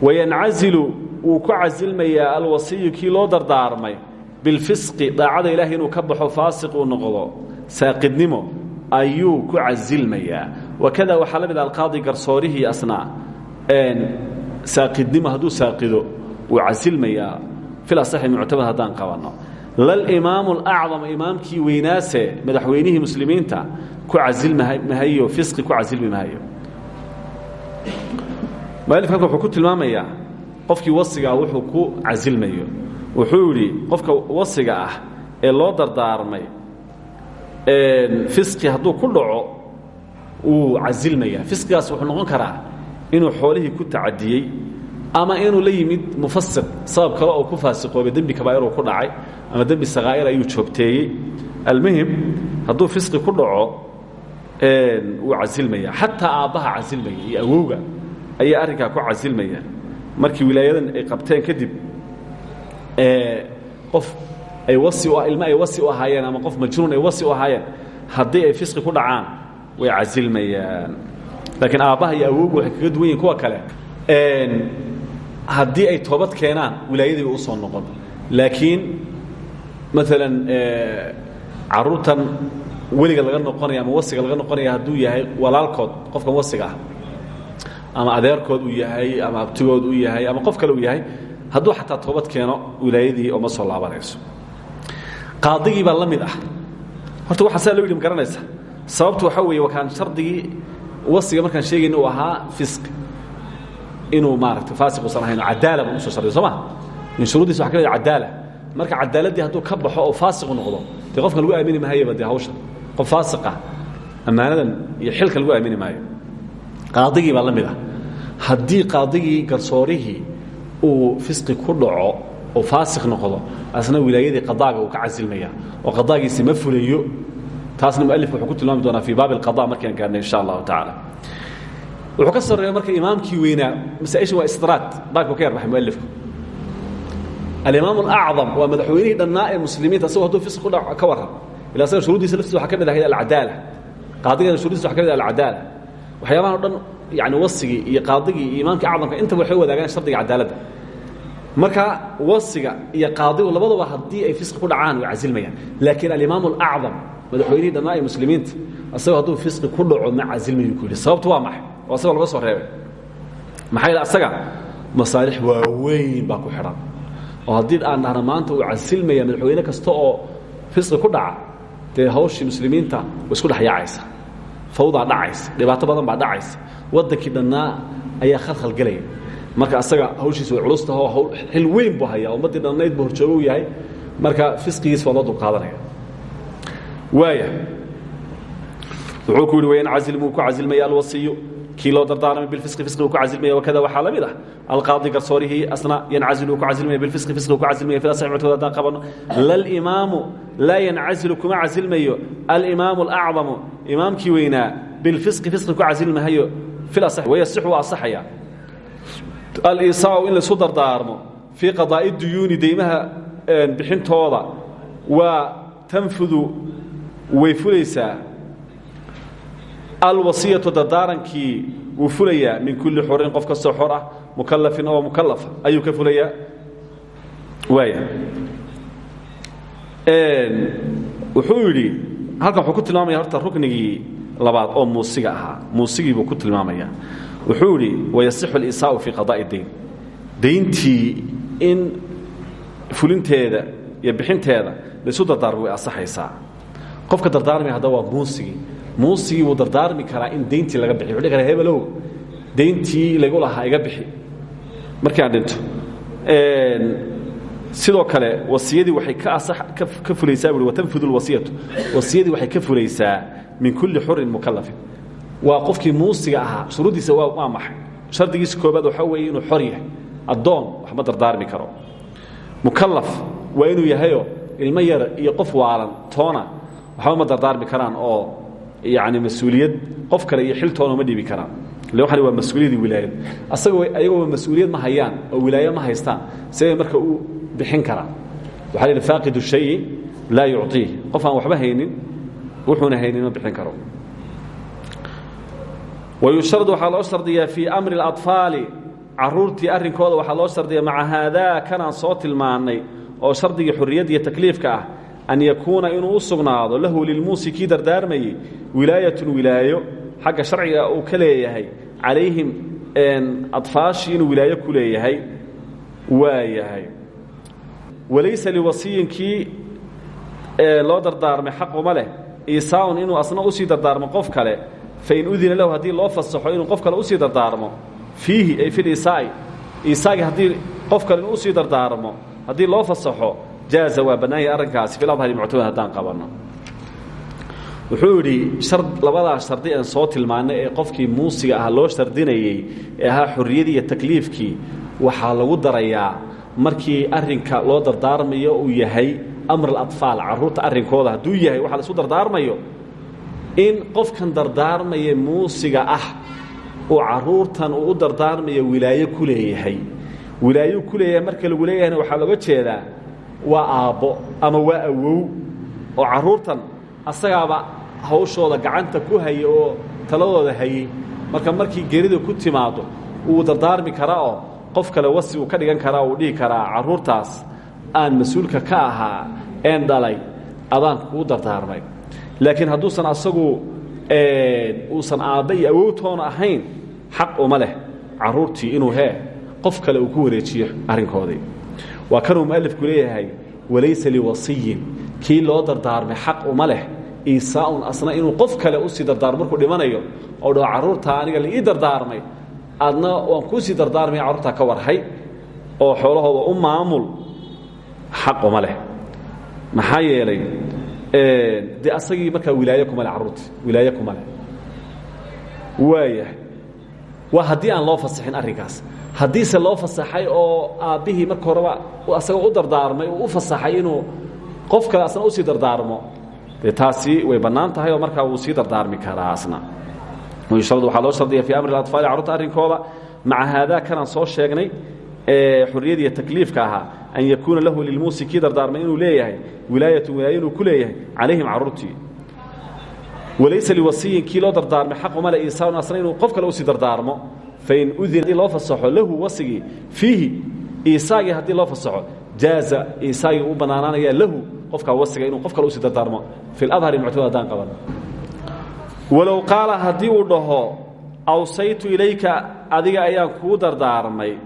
wayancazilu wuu ku casilmayaa alwasiyu kii loo dardaarmay. Bilfisqi daacada ilaahay inuu ka baxo faasiq uu noqdo saaqidnimo ayuu ku casilmayaa wakada waxaa la mid alqaadi garsoorihii asnaa saaqidnimo hadduu saaqido wuu casilmayaa fil asaxi muctamad haddaan qabanno lalimaamu alacdam imaamkii weynaase madaxweynihii muslimiinta ku casilmahayo fisqi ku casilmi mahayo mualif halka wuxuu ku tilmaamayaa qofkii wasigaa wuxuu ku casilmayo wuxuu yidhi qofka wasiga ah ee loo dardaarmay fisqi hadduu ku dhaco wuu casilmayaa fisqigaas wuxuu noqon karaa inuu xoolihii ku tacadiyey ama inuu la yimid mufasiq sabab kale oo ku faasiqoobay dembi kabaa'iruu ku dhacay ama dembi sakaa'ir ayuu joogteeyey. Almuhim hadduu fisqi ku dhaco wuu casilmaya xataa aabbaha casilmaya iyo awowga ayaa arrinkaa ku casilmaya. Markii wilaayadan ay qabteen kadib qof ay wasi ilmo ay wasi u ahaayeen ama qof majnuun ay wasi u ahaayeen haddii ay fisqi ku dhacaan way casilmayaan. Laakiin aabbaha iyo awowgu waxay kaga duwan yihiin kuwa kale haddii ay toobad keenaan wilaayadii u soo noqon. Laakiin maalan caruurtan weliga laga noqonaya ama wasiga laga noqonaya hadduu yahay walaalkood qofkan wasiga ah ama adeerkood uu yahay ama abtigood uu yahay ama qof kale uu yahay hadduu xataa toobad keeno wilaayadii oma soo laabanayso. Qaadigii baa la mid ah. Horta waxaa saa loo yidhi ma garanaysa sababtu waxaa weeye wakaan shardigii wasiga markaan sheegayna uu ahaa fisq inuu maarata faasiq usan ahayn cadaala baan u soo shardiy soo ma min shuruuddiisa waxa ka mid cadaala. Marka cadaaladdii hadduu ka baxo oo faasiqu noqdo dee qofkan lagu aamini mahayaba dee hawsha? Qof faasiqa ammaanadan iyo xilkan lagu aamini maayo. Qaadigii baa la mid ah. Haddii qaadigii garsoorihii uu fisqi ku dhaco oo faasiq noqdo asna wilaayadii qadaaga uu ka casilmaya oo qadaagiisi ma fulayo taasna mualifku wuxuu ku tilmaami doonaa fii baabi alqada markaan gaarnay insha allahu tacaala wuxuu ka sarreeya marka imaamkii weynaa masaaishan waa istraad baabku ka yarbaxay mualifku alimaam alacdam waa madaxweynihii dhannaa ee muslimiinta asagoo hadduu fisq ku dhaco ka warran ila asaga shuruuddiisa laftiisa waxaa ka mid ahayd alcadaala qaadigana shuruuddiisa waxa ka mid ah alcadaala waxyaabahan o dhan yani wasigii iyo qaadigii iyo imaamkii acdamka intaba waxay wadaagaan shardiga cadaaladda marka wasiga iyo qaadigu labaduba haddii ay fisqi ku dhacaan way casilmayaan. Laakiin alimaam alacdam madaxweynihii dhannaa ee muslimiinta asagoo hadduu fisqi ku dhaco ma casilmayu ku yidhi. Sababtu waa maxay oo asagoo laga soo reebay. Maxaa yeele asaga? Masaalix waaweyn baa ku xidhan. Oo haddii aan dhahna maanta uu casilmaya madaxweyne kasta oo fisqi ku dhaca dee hawshii muslimiinta way isku dhex yaacaysa. Fawdaa dhacaysa dhibaato badan baa dhacaysa. Waddankii dhannaa ayaa khalkhal gelaya. Marka asaga hawshiisa way culus taho hawl xil weyn buu hayaa. Ummaddii dhannayd buu horjoogo u yahay. Marka fisqigiis waa loo dulqaadanaya waaya wuxuu ku yidhi wayancazil muu ku casilmaya alwasiyu kii loo dardaarmay bilfisqi fisqigu ku casilmaya wakada waxaa la mid ah. Alqaadi garsoorihii asna yancazilu ku casilmaya bilfisqi fisqigu ku casilmaya fi asaxi muctamad haddaan qabano lalimaamu laa yancazilu kuma casilmayo alimaamu alacdamu imaamkii weynaa bilfisqi fisqi ku casilmahayo wayasixu waa asaxaya alisaau in laysu dardaarmo fii qadaa'i duyuuni deymaha bixintooda waa tanfudu way alwasiyatu dardaarankii wuu fulayaa min kulli xorin qof kastoo xor ah mukalafin oo mukalafa ayuu ka fulayaa? Waaya wuxuu yidhi halkan wuxuu ku tilmaamaya horta ruknigii labaad oo muusiga ahaa. Muusigii buu ku tilmaamaya wuxuu yidhi wayasixu alisaau fii qadaa'i dayn dayntii in fulinteeda iyo bixinteeda laysu dardaarmo way asaxaysaa. Qofka dardaarmaya haddaba waa muusigii muusigii wuu dardaarmi karaa in dayntii laga bixi. Wuxuu dhihi karaa lagu lahaa iga bixi. Markii aan dhinto sidoo kale wasiyadii waxay ka ka fulaysaa bui watanfudu lwasiyatu wasiyadii waxay ka fulaysaa min kulli xurin mukalafin waa qofkii muusiga ahaa shuruuddiisa waa maxay? Shardigiisa koobaad waxaa weeye inuu xor yahay. Addoon wax dardaarmi karo. Mukalaf waa inuu yahayo ilmo iyo qof waalan toona waxba dardaarmi karaan oo yani mas-uuliyad qof kale iyo xiltoona ma dhiibi karaan ille waxani waa mas-uuliyadii wilaayad asagoo ayagoo mas-uuliyad ma hayaan oo wilaaye ma haystaan siday marka u bixin karaan waxa la yidhi faaqidu shayi laa yucطiih qof aan waxba haynin wuxuuna haynin ma bixin karo wayushtarad waxaa loo shardiyaa fii amri اlaطfaali caruurtii arrinkooda waxaa loo shardiya maca haadaa kanaan soo tilmaannay oo shardigii xurriyadda iyo takliifka ah an yakuuna inuu u sugnaado lahu lilmuusi kii dardaarmayey wilaayatun wilaayo xagga sharciga uu ka leeyahay calayhim adfaashii inuu wilaayo ku leeyahay waa yahay. Walaysa liwasiyin kii loo dardaarmay xaquma leh. Iisaaun inuu asna u sii dardaarmo qof kale fain udina lahu haddii loo fasaxo inuu qof kale u sii dardaarmo. Fiihi ay fi lisaai isaagii haddii qof kale u sii dardaarmo haddii loo fasaxo jaaza waa bannaanyay arrinkaasi fil adhari muctamad haddaan qabanno. Wuxuu yidhi labadaas shardi aan soo tilmaannay ee qofkii muusiga ah loo shardinayey ee ahaa xorriyadii iyo takliifkii waxaa lagu darayaa markii arrinka loo dardaarmayo uu yahay amr alatfaal carruurta arrinkooda. Hadduu yahay waxa la isu dardaarmayo in qofkan dardaarmaya muusiga ah uu carruurtan uu u dardaarmaya wilaayo ku leeyahay. Wilaayo ku marka lagu leeyahayna waxaa looga jeedaa waa aabbo ama waa awow oo carruurtan asagaaba hawshooda gacanta ku haya oo taladooda hayey marka markii gerida ku timaado wuu dardaarmi karaa oo qof kale wasi uu ka dhigan karaa uu dhihi karaa carruurtaas aan mas'uulka ka ahaa een dhalay adaan kuu dardaarmay. Laakiin hadduusan asagu uusan aabba iyo awowtoona ahayn xaq uma leh carruurtii inuu hee qof kale uu ku wareejiyo arrinkoodii waa kanuu mu'alifku leeyahay walaysa liwasiyin. Kii loo dardaarmay xaq uma leh. Iisaaun asna inuu qof kale u sii dardaarmo markuu dhimanayo oo dhaho carruurtaa aniga la ii dardaarmay adna waan kuusii dardaarmaya carruurtaa ka warhay oo xoolahooda u maamul. Xaq uma leh. Maxaa yeelay de asagii markaa wilaaye kuma leh carruurti wilaaye kuma leh. Waayahay waa haddii aan loo fasaxin arrinkaas haddiise loo fasaxay oo aabbihii marka horeba asaga u dardaarmay uu u fasaxay inuu qof kale asna u sii dardaarmo taasi way bannaan tahay oo markaa wuu sii dardaarmi karaa asna. Yushtarad waxaa loo shardiya fii amri اlaطfaali carruurta arrinkooda. Maca haadaa kanaan soo sheegnay xurriyadiiyo takliifka ahaa an yakuuna lahu lilmuusi dardaarmay inuu leeyahay wilaayatu wilaayo inuu ku leeyahay calayhim carruurtii. Liwasiyin kii dardaarmay xaq uma le iisaanu asna inuu qof kale u sii dardaarmo fain udina haddii loo fasaxo lahu wasigii fiihi iisaagii haddii loo fasaxo jaaza iisaagii u bannaanaanaya lahu qofkaa wasiga inuu qof kale u sii dardaarmo fi ladhari muctamad qaban walow qaala haddii uu dhaho awsaytu ilayka adiga ayaan kuu dardaarmay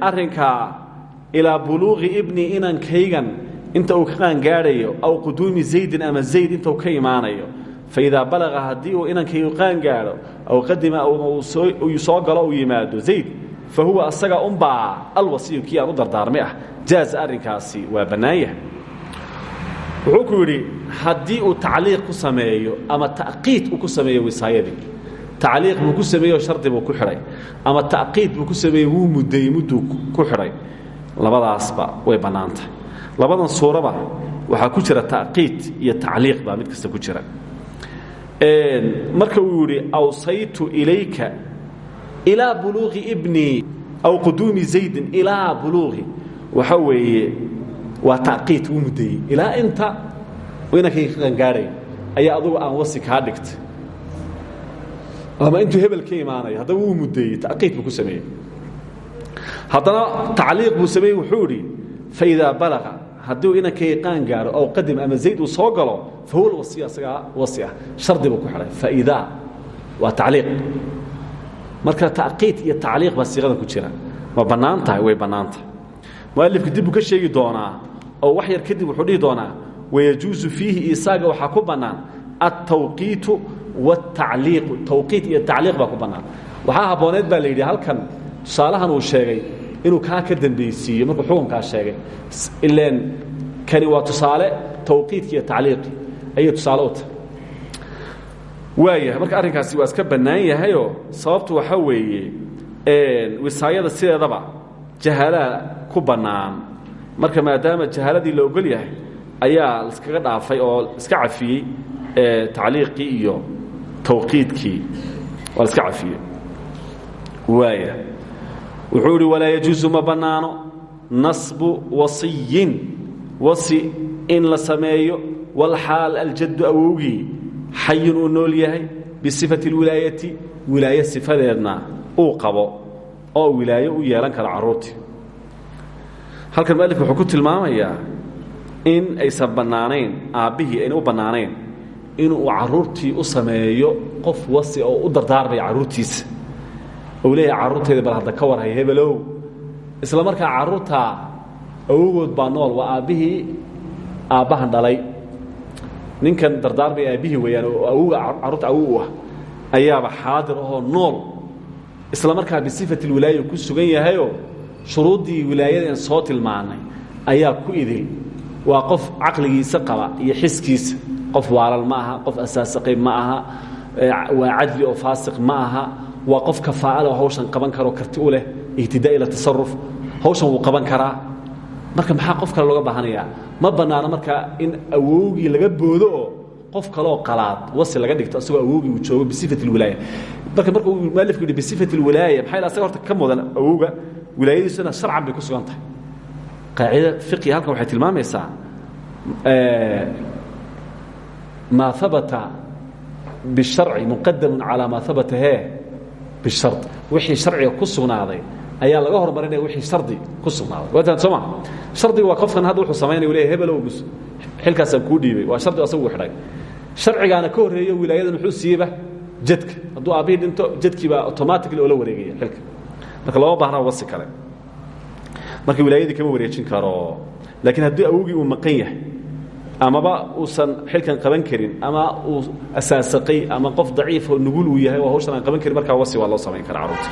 arrinkaa ilaa buluuqi ibni inankaygan inta uu ka qaangaadhayo aw quduumi zaydin ama zayd inta uu ka imaanayo faidaa balaqa haddii uu inankaygu qaangaadho aw qadima uu soo galo uu yimaado zayd fa huwa asaga unbaa alwasiyu kii aan u dardaarmay ah. Jaaz arrinkaasi waa bannaan yahay wuxuu ku yidhi haddii uu tacliiq ku sameeyo ama ta'qiid uu ku sameeyo wisaayadii tacliiq buu ku sameeyo shardi buu ku xidhay ama ta'qiid buu ku sameeyey wuu muddeeyey mudduu ku xidhay labadaasba way bannaan tahay labadan suuraba waxaa ku jira ta'qiid iyo tacliiq baa mid kasta ku jira marka uu yidhi awsaytu ilayka ilaa buluuqi ibnii aw quduumi zaydin ilaa buluuqi waxa weeye waa taqiid wuu muddeeyey ilaa inta inankayga ka qangaadhay ayaa aan wasi kaa dhigtay. Ama intuu hebel ka imaanayo haddaba wuu muddeeyey taqiid ku sameeyey. Haddana tacliiq buu sameeyey wuxuu idhi faidaa balaqa hadduu inankayga qaan gaaro ow qadim ama zayd uu soo galo fa huwa lwasiy asagaa wasi shardi buu ku xidhay. Faidaa waa tacliiq. Marka taqiid iyo tacliiq baa siiqada ku jira. Ma bannaan way bannaan tahay. Mualifka ka sheegi doonaa oo wax yar kadib wuxuu dhihi doonaa wayajuusu fiihi isaaga waxaa ku bannaan altawqiitu wاtacliiqu tawqiit iyo tacliiq baa ku bannaan. Waxaa habbooneed baa la halkan tusaalahan uu sheegay inuu kaa ka dembeysiiyo markuu xukunkaa sheegay. Ileen kani waa tusaale tawqiidki iyo tacliiqi. Ayay tusaale u tahay. Waayahay marka arrinkaasi waa iska bannaan yahayoo sababtu waxaa weeye wisaayada sideedaba jahalaa ku bannaan. Marka maadaama jahaaladii la ogol yahay ayaa laiskaga dhaafay oo iska cafiyey tacliiqii iyo tawqiidkii. Waa la iska cafiyey. Waaya wuxuu idhi walaa yajuusu ma bannaano. Nasbu wasiyin wasi in la sameeyo walxaal aljaddu awowgii xayun uu nool yahay bisifati اlwilaayati wilaaye sifadeedna uu qabo oo wilaayo u yeelan karo carruurtii. Halkan mualifku wuxuu ku tilmaamayaa in aysan bannaanayn aabbihii ayna u bannaanayn inuu carruurtii u sameeyo qof wasi oo u dardaarmaya carruurtiisa ou leeyahay carruurtayda bal hadda ka warhay hebelow isla markaa carruurtaa awogood baa nool waa aabbihii aabbahan dhalay. Ninkan dardaarmaya aabbihii weeyaan oo awowga carruurta awow ah ayaaba xaadir ahoo nool. Isla markaa bisifati lwilaaya ku sugan yahayoo shuruuddii wilaayadeen soo tilmaanay ayaa ku idil. Waa qof caqligiisa qaba iyo xiskiisa. Qof waalal ma aha qof asaasaqay ma aha waa cadli oo faasiq ma aha waa qof kafaa'ada oo hawshan qaban karoo karti u leh ihtidaa ila tasaruf hawshan wuu qaban karaa. Marka maxaa qof kale looga baahanayaa? Ma bannaano marka in awowgii laga boodo oo qof kaleoo qalaad wasi laga dhigto asagoo awowgii uu joogo bisifati lwilaaya marka marka uu mualifku yidhi bisifati lwilaaya maxaa asaga horta ka mudan awowga? Wilaayadiisuna sharcan bay ku sugan tahay. Qaacida fiqiga halkan waxay tilmaamaysaa maa habata bisharci muqadamun calaa maa habata he bishar wixii sharciga ku sugnaaday ayaa laga hormarinaya wixii shardi ku sugnaaday. Waatan soo ma? Shardiga waa qofkan hadda wuxuu samaynaya u leeyahy hebelow xilkaasaan kuu dhiibay. Waa shardi asagu xidhay sharcigaana ka horreeyo wilaayadan muxuu siiyeyba jadka. Hadduu aabbihii dhinto jadkii baa automatically oo la wareegaya xilka. Marka looma baahnaa wasi kale. Marka wilaayadii kama wareejin karo. Laakiin haddii awogii uu maqan yahay amaba uusan xilkan qaban karin ama uu asaasaqay ama qof daciifoo nugul uu yahay oo hawshan qaban karin markaa wasi waa loo samayn karaa carruurta.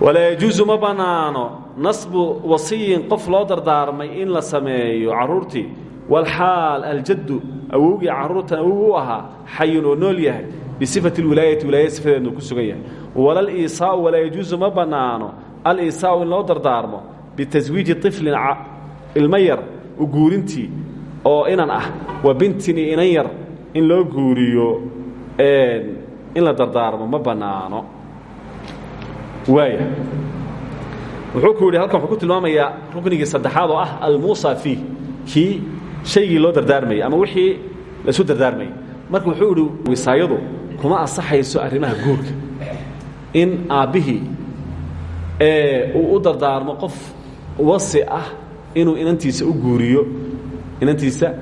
Walaa yajuusu ma bannaano nasbu wasiyin qof loo dardaarmay in la sameeyo carruurtii walxaal aljaddu awowgii carruurtan awogu u ahaa xayun oo nool yahay bisifati lwilaayati wilaaya sifadeednu ku sugan yahay. Walal iisaau walaa yajuusu ma bannaano aliisaau in loo dardaarmo bitaswiiji طiflin ilmo yar u guurintii oo inan ah wa bintin iyo inan yar in loo guuriyo in la dardaarmo ma bannaano. Waaya wuxuu ku yidhi halkan wuxuu ku tilmaamayaa ruknigii saddexaad oo ah almuusa fiih kii shaygii loo dardaarmayay ama wixii laisu dardaarmayay marka wuxuu idhi wisaayadu kuma asaxayso arrimaha guurka. In aabbihii uu u dardaarmo qof wasi ah inuu inantiisa u guuriyo inantiisa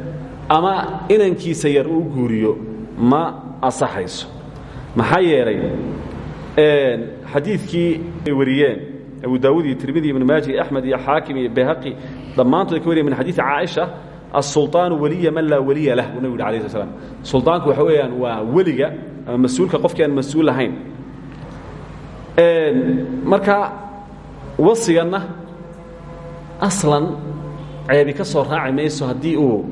ama inankiisa yar uu guuriyo ma asaxayso. Maxaa yeelay xadiidkii ay wariyeen abu daawud iyo tirmidi ibn maaji iyo axmed iyo xaakim iyo bayhaqi dhammaantood ay ka wariyen min xadiidi caaisha asulطaanu waliya man laa waliya lah buu nabig yidhi alayh sl slam sulطaanku waxa weeyaan waa weliga ama mas'uulka qofkii aan mas'uul lahayn. Marka wasiganna aslan ceebi ka soo raaci mayso haddii uu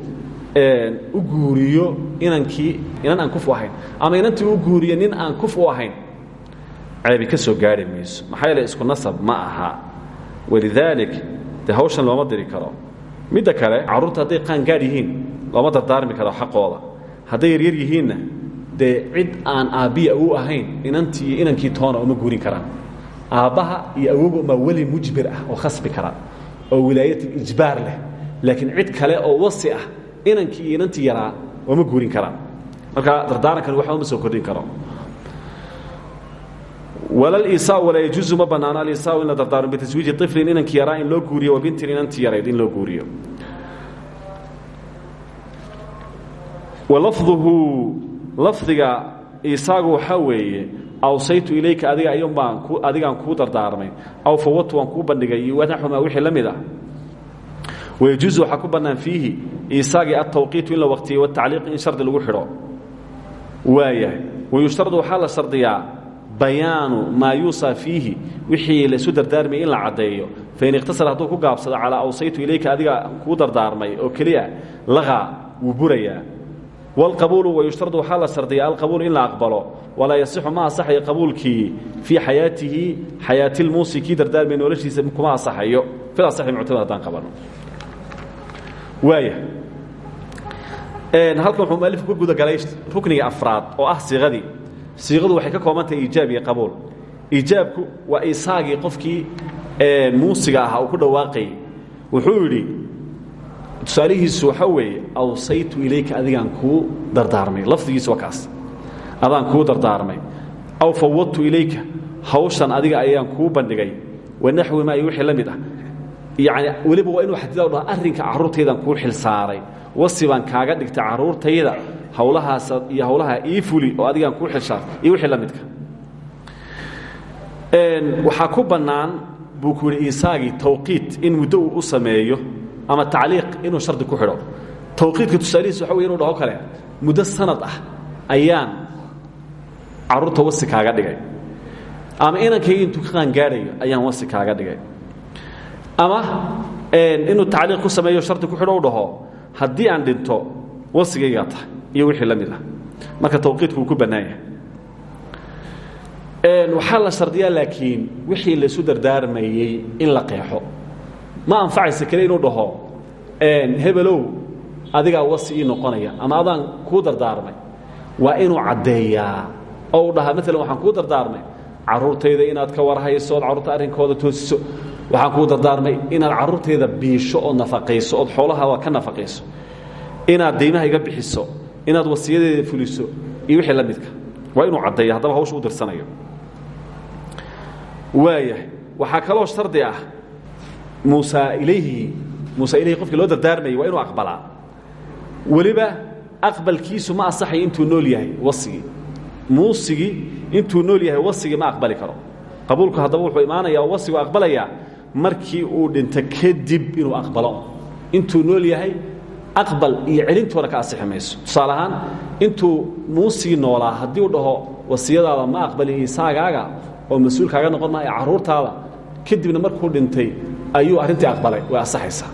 u guuriyo inankii inan aan kuf u ahayn. Ama inantii u guuriyo nin aan kuf u ahayn ceebi ka soo gaari mayso. Maxaa yeele isku nasab ma aha. Walidaalik dee hawshan diri karo. Midda kale carruurta hadday qaangaadh yihiin looma dardaarmi karo xaqooda. Hadday yaryar yihiinna dee cid aan aabbiya awow ahayn inantii iyo inankii toona uma guurin karaan. Aabbaha iyo awoga umaa weli mujbir ah oo khasbi kara oo wilaayatul ijbaar leh laakiin cid kale oo wasi ah inankii iyo inantii yaraa ooma guurin karaan. Marka dardaarankan waxba uma soo kordhin karo. Walaliisaa walaa yajuusu ma bannaano aliisaau in la dardaarmo bitaswiiji iflin inankii yaraa in loo guuriyo wa bintin inantii yarayd in loo guuriyo. Walafduhu lafdiga isaagu waxaa weeye awsaytu ilayka adiga ayuunbaan adigaan kuu dardaarmay. Aw fawatu waan kuu bandhigay iyo wanaxumaa wixii la mid ah. Wayajuusu waxaa ku bannaan fiihi iisaagii altawqiitu in la waqtiyey watacliiq in shardi lagu xidho. Waayahay wayushtaradu waxaa la shardiyaa bayaanu maa yuusaa fiihi wixii laisu dardaarmayay in la caddeeyo. Fain ikhtasara hadduu ku gaabsado calaa awsaytu ilayka adiga kuu dardaarmay oo keliya laqaa wuu wاlqabuulu wayushtaradu waxaa la shardiya alqabuul in la aqbalo walaa yasixu ma asaxayo qabuulkii fii xayaatihi xayaati lmuusi kii dardaarmay noloshiisa kuma asaxayo fil asaxi muctamad haddaan qabano waaya halkan wuxuu mualifku ka gudagalay rukniga afraad oo ah siiqadii siiqadu waxay ka kooban tahay iyo qabuul iijaabku waa isaagii qofkii muusiga ahaa uu ku dhawaaqayay wuxuu yidhi tusaalihiisu waxa weeye awsaytu ilayka adigaan kuu dardaarmay. Lafdigiisu waa kaas. Adaan kuu dardaarmay. Aw fawadtu ilayka hawshan adiga ayaan kuu bandhigay. Wanaxwi ma iyo wixii la mid ah. Yacni weliba waa inuu xadida dhaha arrinka carruurtaydaan kuu xil saaray. Wasi kaaga dhigtay carruurtayda hawlahaasa iyo hawlaha ii fuli oo adigaan kuu xilshaar iyo wixii la midka. Waxaa ku bannaan buu ku yidhi isaagii in muddo u sameeyo ama tacliiq inuu shardi ku xidho. Tawqiidka tusaalihiis waxa wey inu dhaho kale muddo sanad ah ayaan carruurta wasi kaaga dhigay. Ama inankayga intuu ka qaangaadhayo ayaan wasi kaaga dhigay. Ama inuu tacliiq ku sameeyo shardi ku xidho u dhaho haddii aan dhinto wasigaygaa tahay iyo wixii la mid ah. Marka tawqiidku wuu ku bannaan yahay. Waxaa la shardiyaa laakiin wixii laisu dardaarmayey in la qeexo ma anfacaysa kale inuu dhaho hebelow adigaa wasi ii noqonaya ama adaan kuu dardaarmay. Waa inuu caddeeyaa oo uu dhahaa maalan waxaan kuu dardaarmay carruurtayda inaad ka warhayso ood carruurta arrinkooda toosiso waxaan kuu dardaarmay inaad carruurtayda biisho ood nafaqayso ood xoolahaada ka nafaqayso inaad deymaha iga bixiso inaad wasiyadeeda fuliso iyo wixii la midka. Waa inuu caddeeya haddaba hawsha u dirsanayo waayahay waxaa kaloo shardi ah muusa ilayhi muusa ilayhi qofkii loo dardaarmayay waa inuu aqbalaa. Weliba aqbalkiisu ma asaxayo intuu nool yahay wasigii muusigii intuu nool yahay wasigii ma aqbali karo. Qabuulku haddaba wuxuu imaanayaa oo wasigu aqbalayaa markii uu dhinto kadib inuu aqbalo. Intuu nool yahay aqbal iyo celintoona ka asixi mayso. Intuu muusigii noolaa haddii uu dhaho wasiyadaada ma aqbali isaagaaga oo mas'uul kaaga noqon maayo carruurtaada kadibna markuu dhintay ayuu arrintii aqbalay way asaxaysaa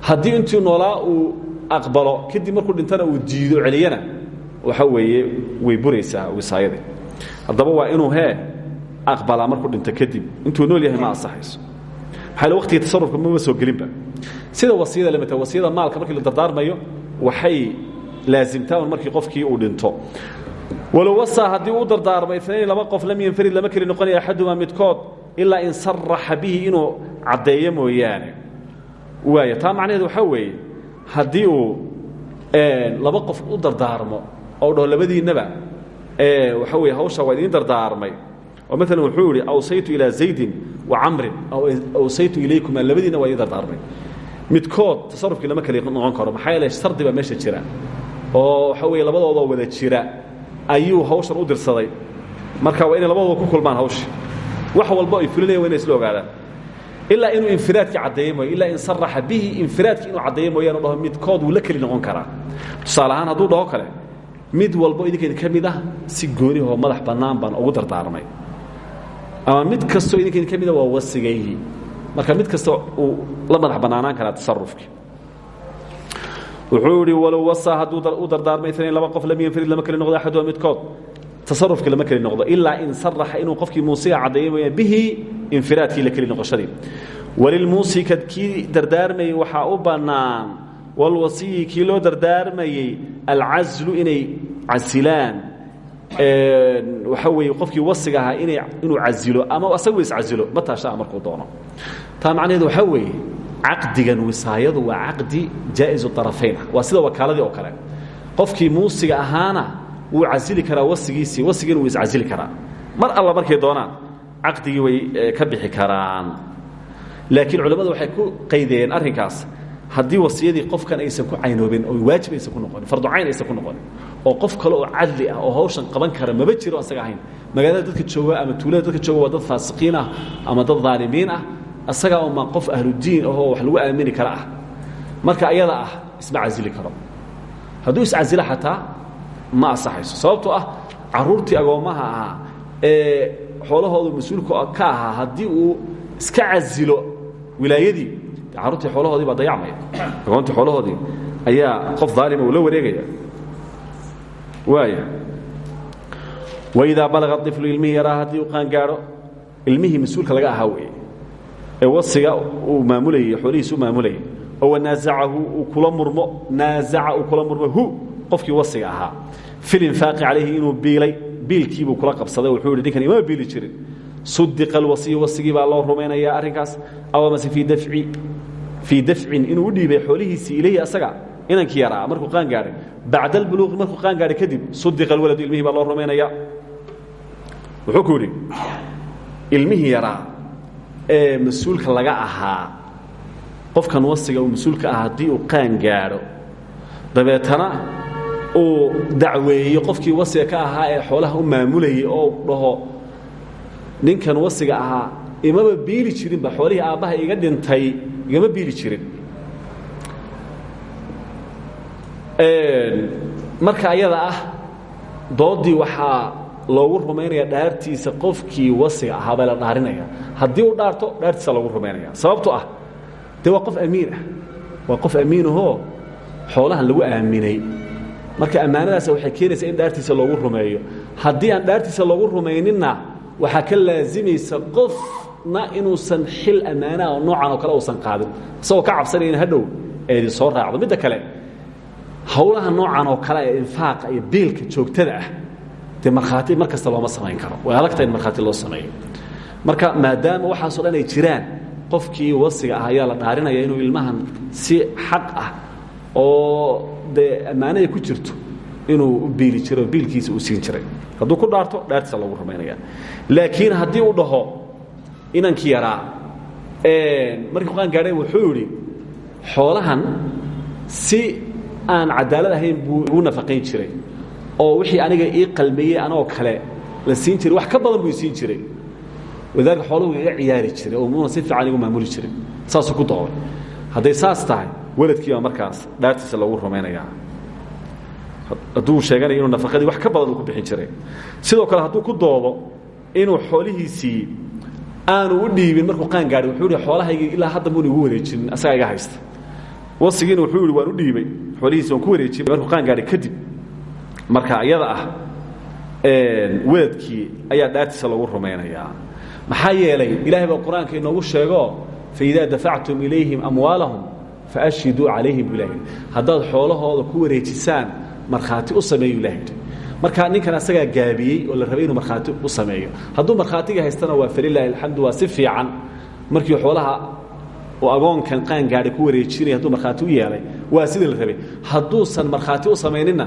haddii intuu noolaa uu aqbalo kadib markuu dhintana uu diido celiyana waxa weeye way buraysaa wisaayadii. Haddaba waa inuu hee aqbalaa markuu dhinto kadib intuu nool yahay ma asaxayso. Maxaa waqtiga tasarufka mama soo gelinba sida wasiyada lamidta wasiyada maalka markii la dardaarmayo waxay laasimtaa un markii qofkii uu dhinto. Walow wasaa haddii uu dardaarmay inayn laba qof lam yanfarid lama keli noqonaya axadumaa midkood ilaa in saraxa bihi inuu caddeeyo mooyaane. Waaya taa macnaheed waxaa weeye haddii uu laba qof u dardaarmo oo dhaho labadiinnaba waxa weye hawshaa waa idiin dardaarmay. Oo maalan wuxuu yidhi awsaytu ilaa zaydin wa camrin. Aw awsaytu ilaykumaa labadiinna waa idiin dardaarmay. Midkood tasarufkii lama keli noqon karo maxaa yeele shardi baa meesha jira. Oo waxa weye labadoodoo wada jira. Ayuu hawshan u dirsaday. Marka waa inay labadooda ku kulmaan hawshii wax walbo ay fulinayan wa inay isla ogaadaan ilaa inuu infiraadkii caddeeye mooye ilaa in saraxa bihi infiraadkii inuu caddeeye mooyaan o dhaho midkood wuu la keli noqon karaa. Tusaale ahaan hadduu dhaho kale mid walbo idinkeedi ka mid ah si goonihoo madax bannaan baan ugu dardaarmay. Ama mid kastoo idinkeedi ka mida waa wasigayhi. Marka mid kasta uu la madax bannaanaan karaa tasarufkii wuxuu idhi walow wasaa hadduu u dardaarmay inayn laba qof lam yanfarid lama keli noqdo axaduha midkood tasarufkii lama keli noqdo ilaa in saraxa inuu qofkii muusiga caddeeya mooyaan bihi infiraadkii la keli noqoshadii walilmuusi kii dardaarmayey waxaa u bannaan walwasiyi kii loo dardaarmayey alcaslu inay casilaan waxa weeye qofkii wasiga ahaa ina inuu casilo ama asagu iscasilo mataa shaa markuu doono. Taa macnaheedu waxaa weeye caqdigan wisaayadu waa caqdi jaa'izu طarafayn ah waa sida wakaaladii oo kale. Qofkii muusiga ahaana wuu casili karaa wasigiisii wasigiina wuu iscasili karaa. Mar alla markay doonaan caqdigii way ka bixi karaan. Laakiin culammadu waxay ku qaydeen arrinkaas. Haddii wasiyadii qofkan aysan ku caynoobin oo waajib aysan ku noqonin fardu cayn aysan ku noqonin oo qof kale oo cadli ah oo hawshan qaban kara maba jiro asaga ahayn. Magaalada dadka jooga ama tuulada dadka jooga waa dad faasiqiin ah ama dad dhaalimiin ah. Asagaa uma qof ahludiin ahoo wax lagu aamini kara ah. Marka ayada ah isma casili karo. Hadduu iscasilo xataa ma asaxayso sababtoo ah caruurtii agoommaha ahaa ee xoolahoodu mas'uulka ka ahaa haddii uu iska casilo wilaayadii carruurtii xoolahoodii baa dayacmaya agoontii xoolahoodii ayaa qof daalima uu wareegaya. Waaya waidaa balaga iflu ilmihii yaraa haddii uu qaangaadho ilmihii mas'uulka laga ahaa weeye. Ee wasiga uu maamulayay xoolihiisa u maamulayay oo wanaasacahu uu kula murmo naasaca kula murmo qofkii wasiga ahaa. Filinfaaqi calayhi inuu biilay biilkiibuu kula qabsaday wuxuu yidhi ninkan imama biili jirin. Sudiqa alwasiyu wasigii baa loo rumaynayaa arrinkaas. Aw amase fii dafci fii dafcin inuu u dhiibay xoolihiisii ilayhi asaga inankii yaraa markuu qaan gaadhay. Bacda albuluuqi markuu qaan gaadhay kadib sudiqa alwaladu ilmihii baa loo rumaynayaa wuxuu ku yidhi ilmihii yaraa ee mas'uulka laga ahaa qofkan wasiga uu mas'uulka ah haddii uu qaan gaadho dabeetana uu dacweeyo qofkii wasiga ka ahaa ee xoolaha u maamulayay oo dhaho ninkan wasiga ahaa imaba biili jirinba xoolihii aabbaha iga dhintay igama biili jirin. Marka ayada ah doodii waxaa loogu rumaynaya dhaartiisa qofkii wasiga ahaa la dhaarinaya. Haddii uu dhaarto dhaartiisa loogu rumaynaya sababto ah dee waa qof amiin ah. Waa lagu aaminay marka ammaanadaas waxay keenaysaa in dhaartiisa loogu rumeeyo. Haddii aan dhaartiisa loogu rumayninna waxaa ka laazimaysa qofna inuusan xil ammaanaha oo noocan oo kale uusan qaadin. Isagoo ka cabsanaya in hadhow eedi soo raacdo. Midda kale hawlaha noocan oo kale ee infaaqa iyo biilka joogtada ah dee markhaati looma samayn karo. Way adagta in markhaati loo sameeyo. Marka maadaama waxaasoo dhan ay jiraan qofkii wasiga ah la dhaarinaya inuu ilmahan si xaq ah oo dee ammaanada ku jirto inuu u biili biilkiisa uu siin jiray. Hadduu ku dhaarto dhaartiisa loogu rumaynaya laakiin haddii uu dhaho inankii yaraa markii qaan gaadhay wuxuu yidhi xoolahan si aan cadaalad ahayn buu igu nafaqayn jiray oo wixii aniga ii qalmeeyey anoo kale la siin jiray wax ka badan buu isiin jiray. Wadaalika xooluhu iga ciyaari jiray oo muuna si fiican igu maamuli jiray saasuu ku doobay hadday saas tahay weladkii baa markaas dhaartiisa loogu rumaynayaa hadduu sheeganayo inuu nafaqadii wax ka badan uu ku bixin jiray. Sidoo kale hadduu ku doodo inuu xoolihiisii aanu u dhiibin markuu qaan gaadhay wuxuu yidhi xoolahaygii ilaa hadda muuna igu wareejinin asagaa iga haysta. Wasigiina wuxuu yidhi waan u dhiibay xoolihiisi waan ku wareejiyey markuu qaan gaadhay kadib. Marka iyada ah weladkii ayaa dhaartiisa loogu rumaynayaa maxaa yeelay ilaahay baa qur'aanka inoogu sheego faidaa dafactum ilayhim amwaalahum faashhiduu calayhim bu ilahi haddaad xoolahooda ku wareejisaan markhaati u sameeyu ilahi marka ninkan asagaa gaabiyey oo la rabay inuu u sameeyo hadduu markhaatiga haystana waa falilaahi alxamdu waa si markii xoolaha uu agoonkan qaan gaadhay ku wareejinaya hadduu markhaati u yeelay waa sidii la rabay hadduusan markhaati u samayninna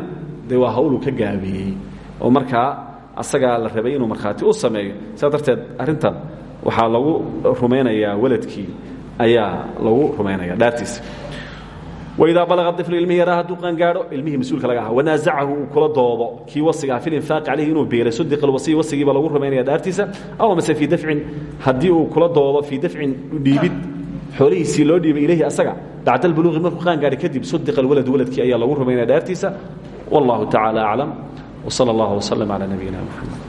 dee waa hawluu ka gaabiyey oo markaa asagaa la rabay inuu markhaati u sameeyo sidaa darteed waxaa lagu rumaynayaa weladkii ayaa lagu rumaynaya dhaartiisa waidaa balaqa iflu ilmihii yaraa hadduu qaangaadho ilmihii mas'uulka laga ahaa wanaasacahu kula doodo kii wasiga ah filinfaaqi calayhi inuu biiray. Sudiq alwasiy wasigiiba lagu rumaynaya dhaartiisa. Aw mase fii dafcin haddii uu kula doodo fii dafcin dhiibid xoolihiisii loo dhiibay ilayhi asaga bacda albuluuqi markuu qaangaadhay kadib sudiqa alwaladu waladkii ayaa lagu rumaynaya dhaartiisa. Wallahu tacaala aclam wsala allah wslm calaa nabiyina mxamed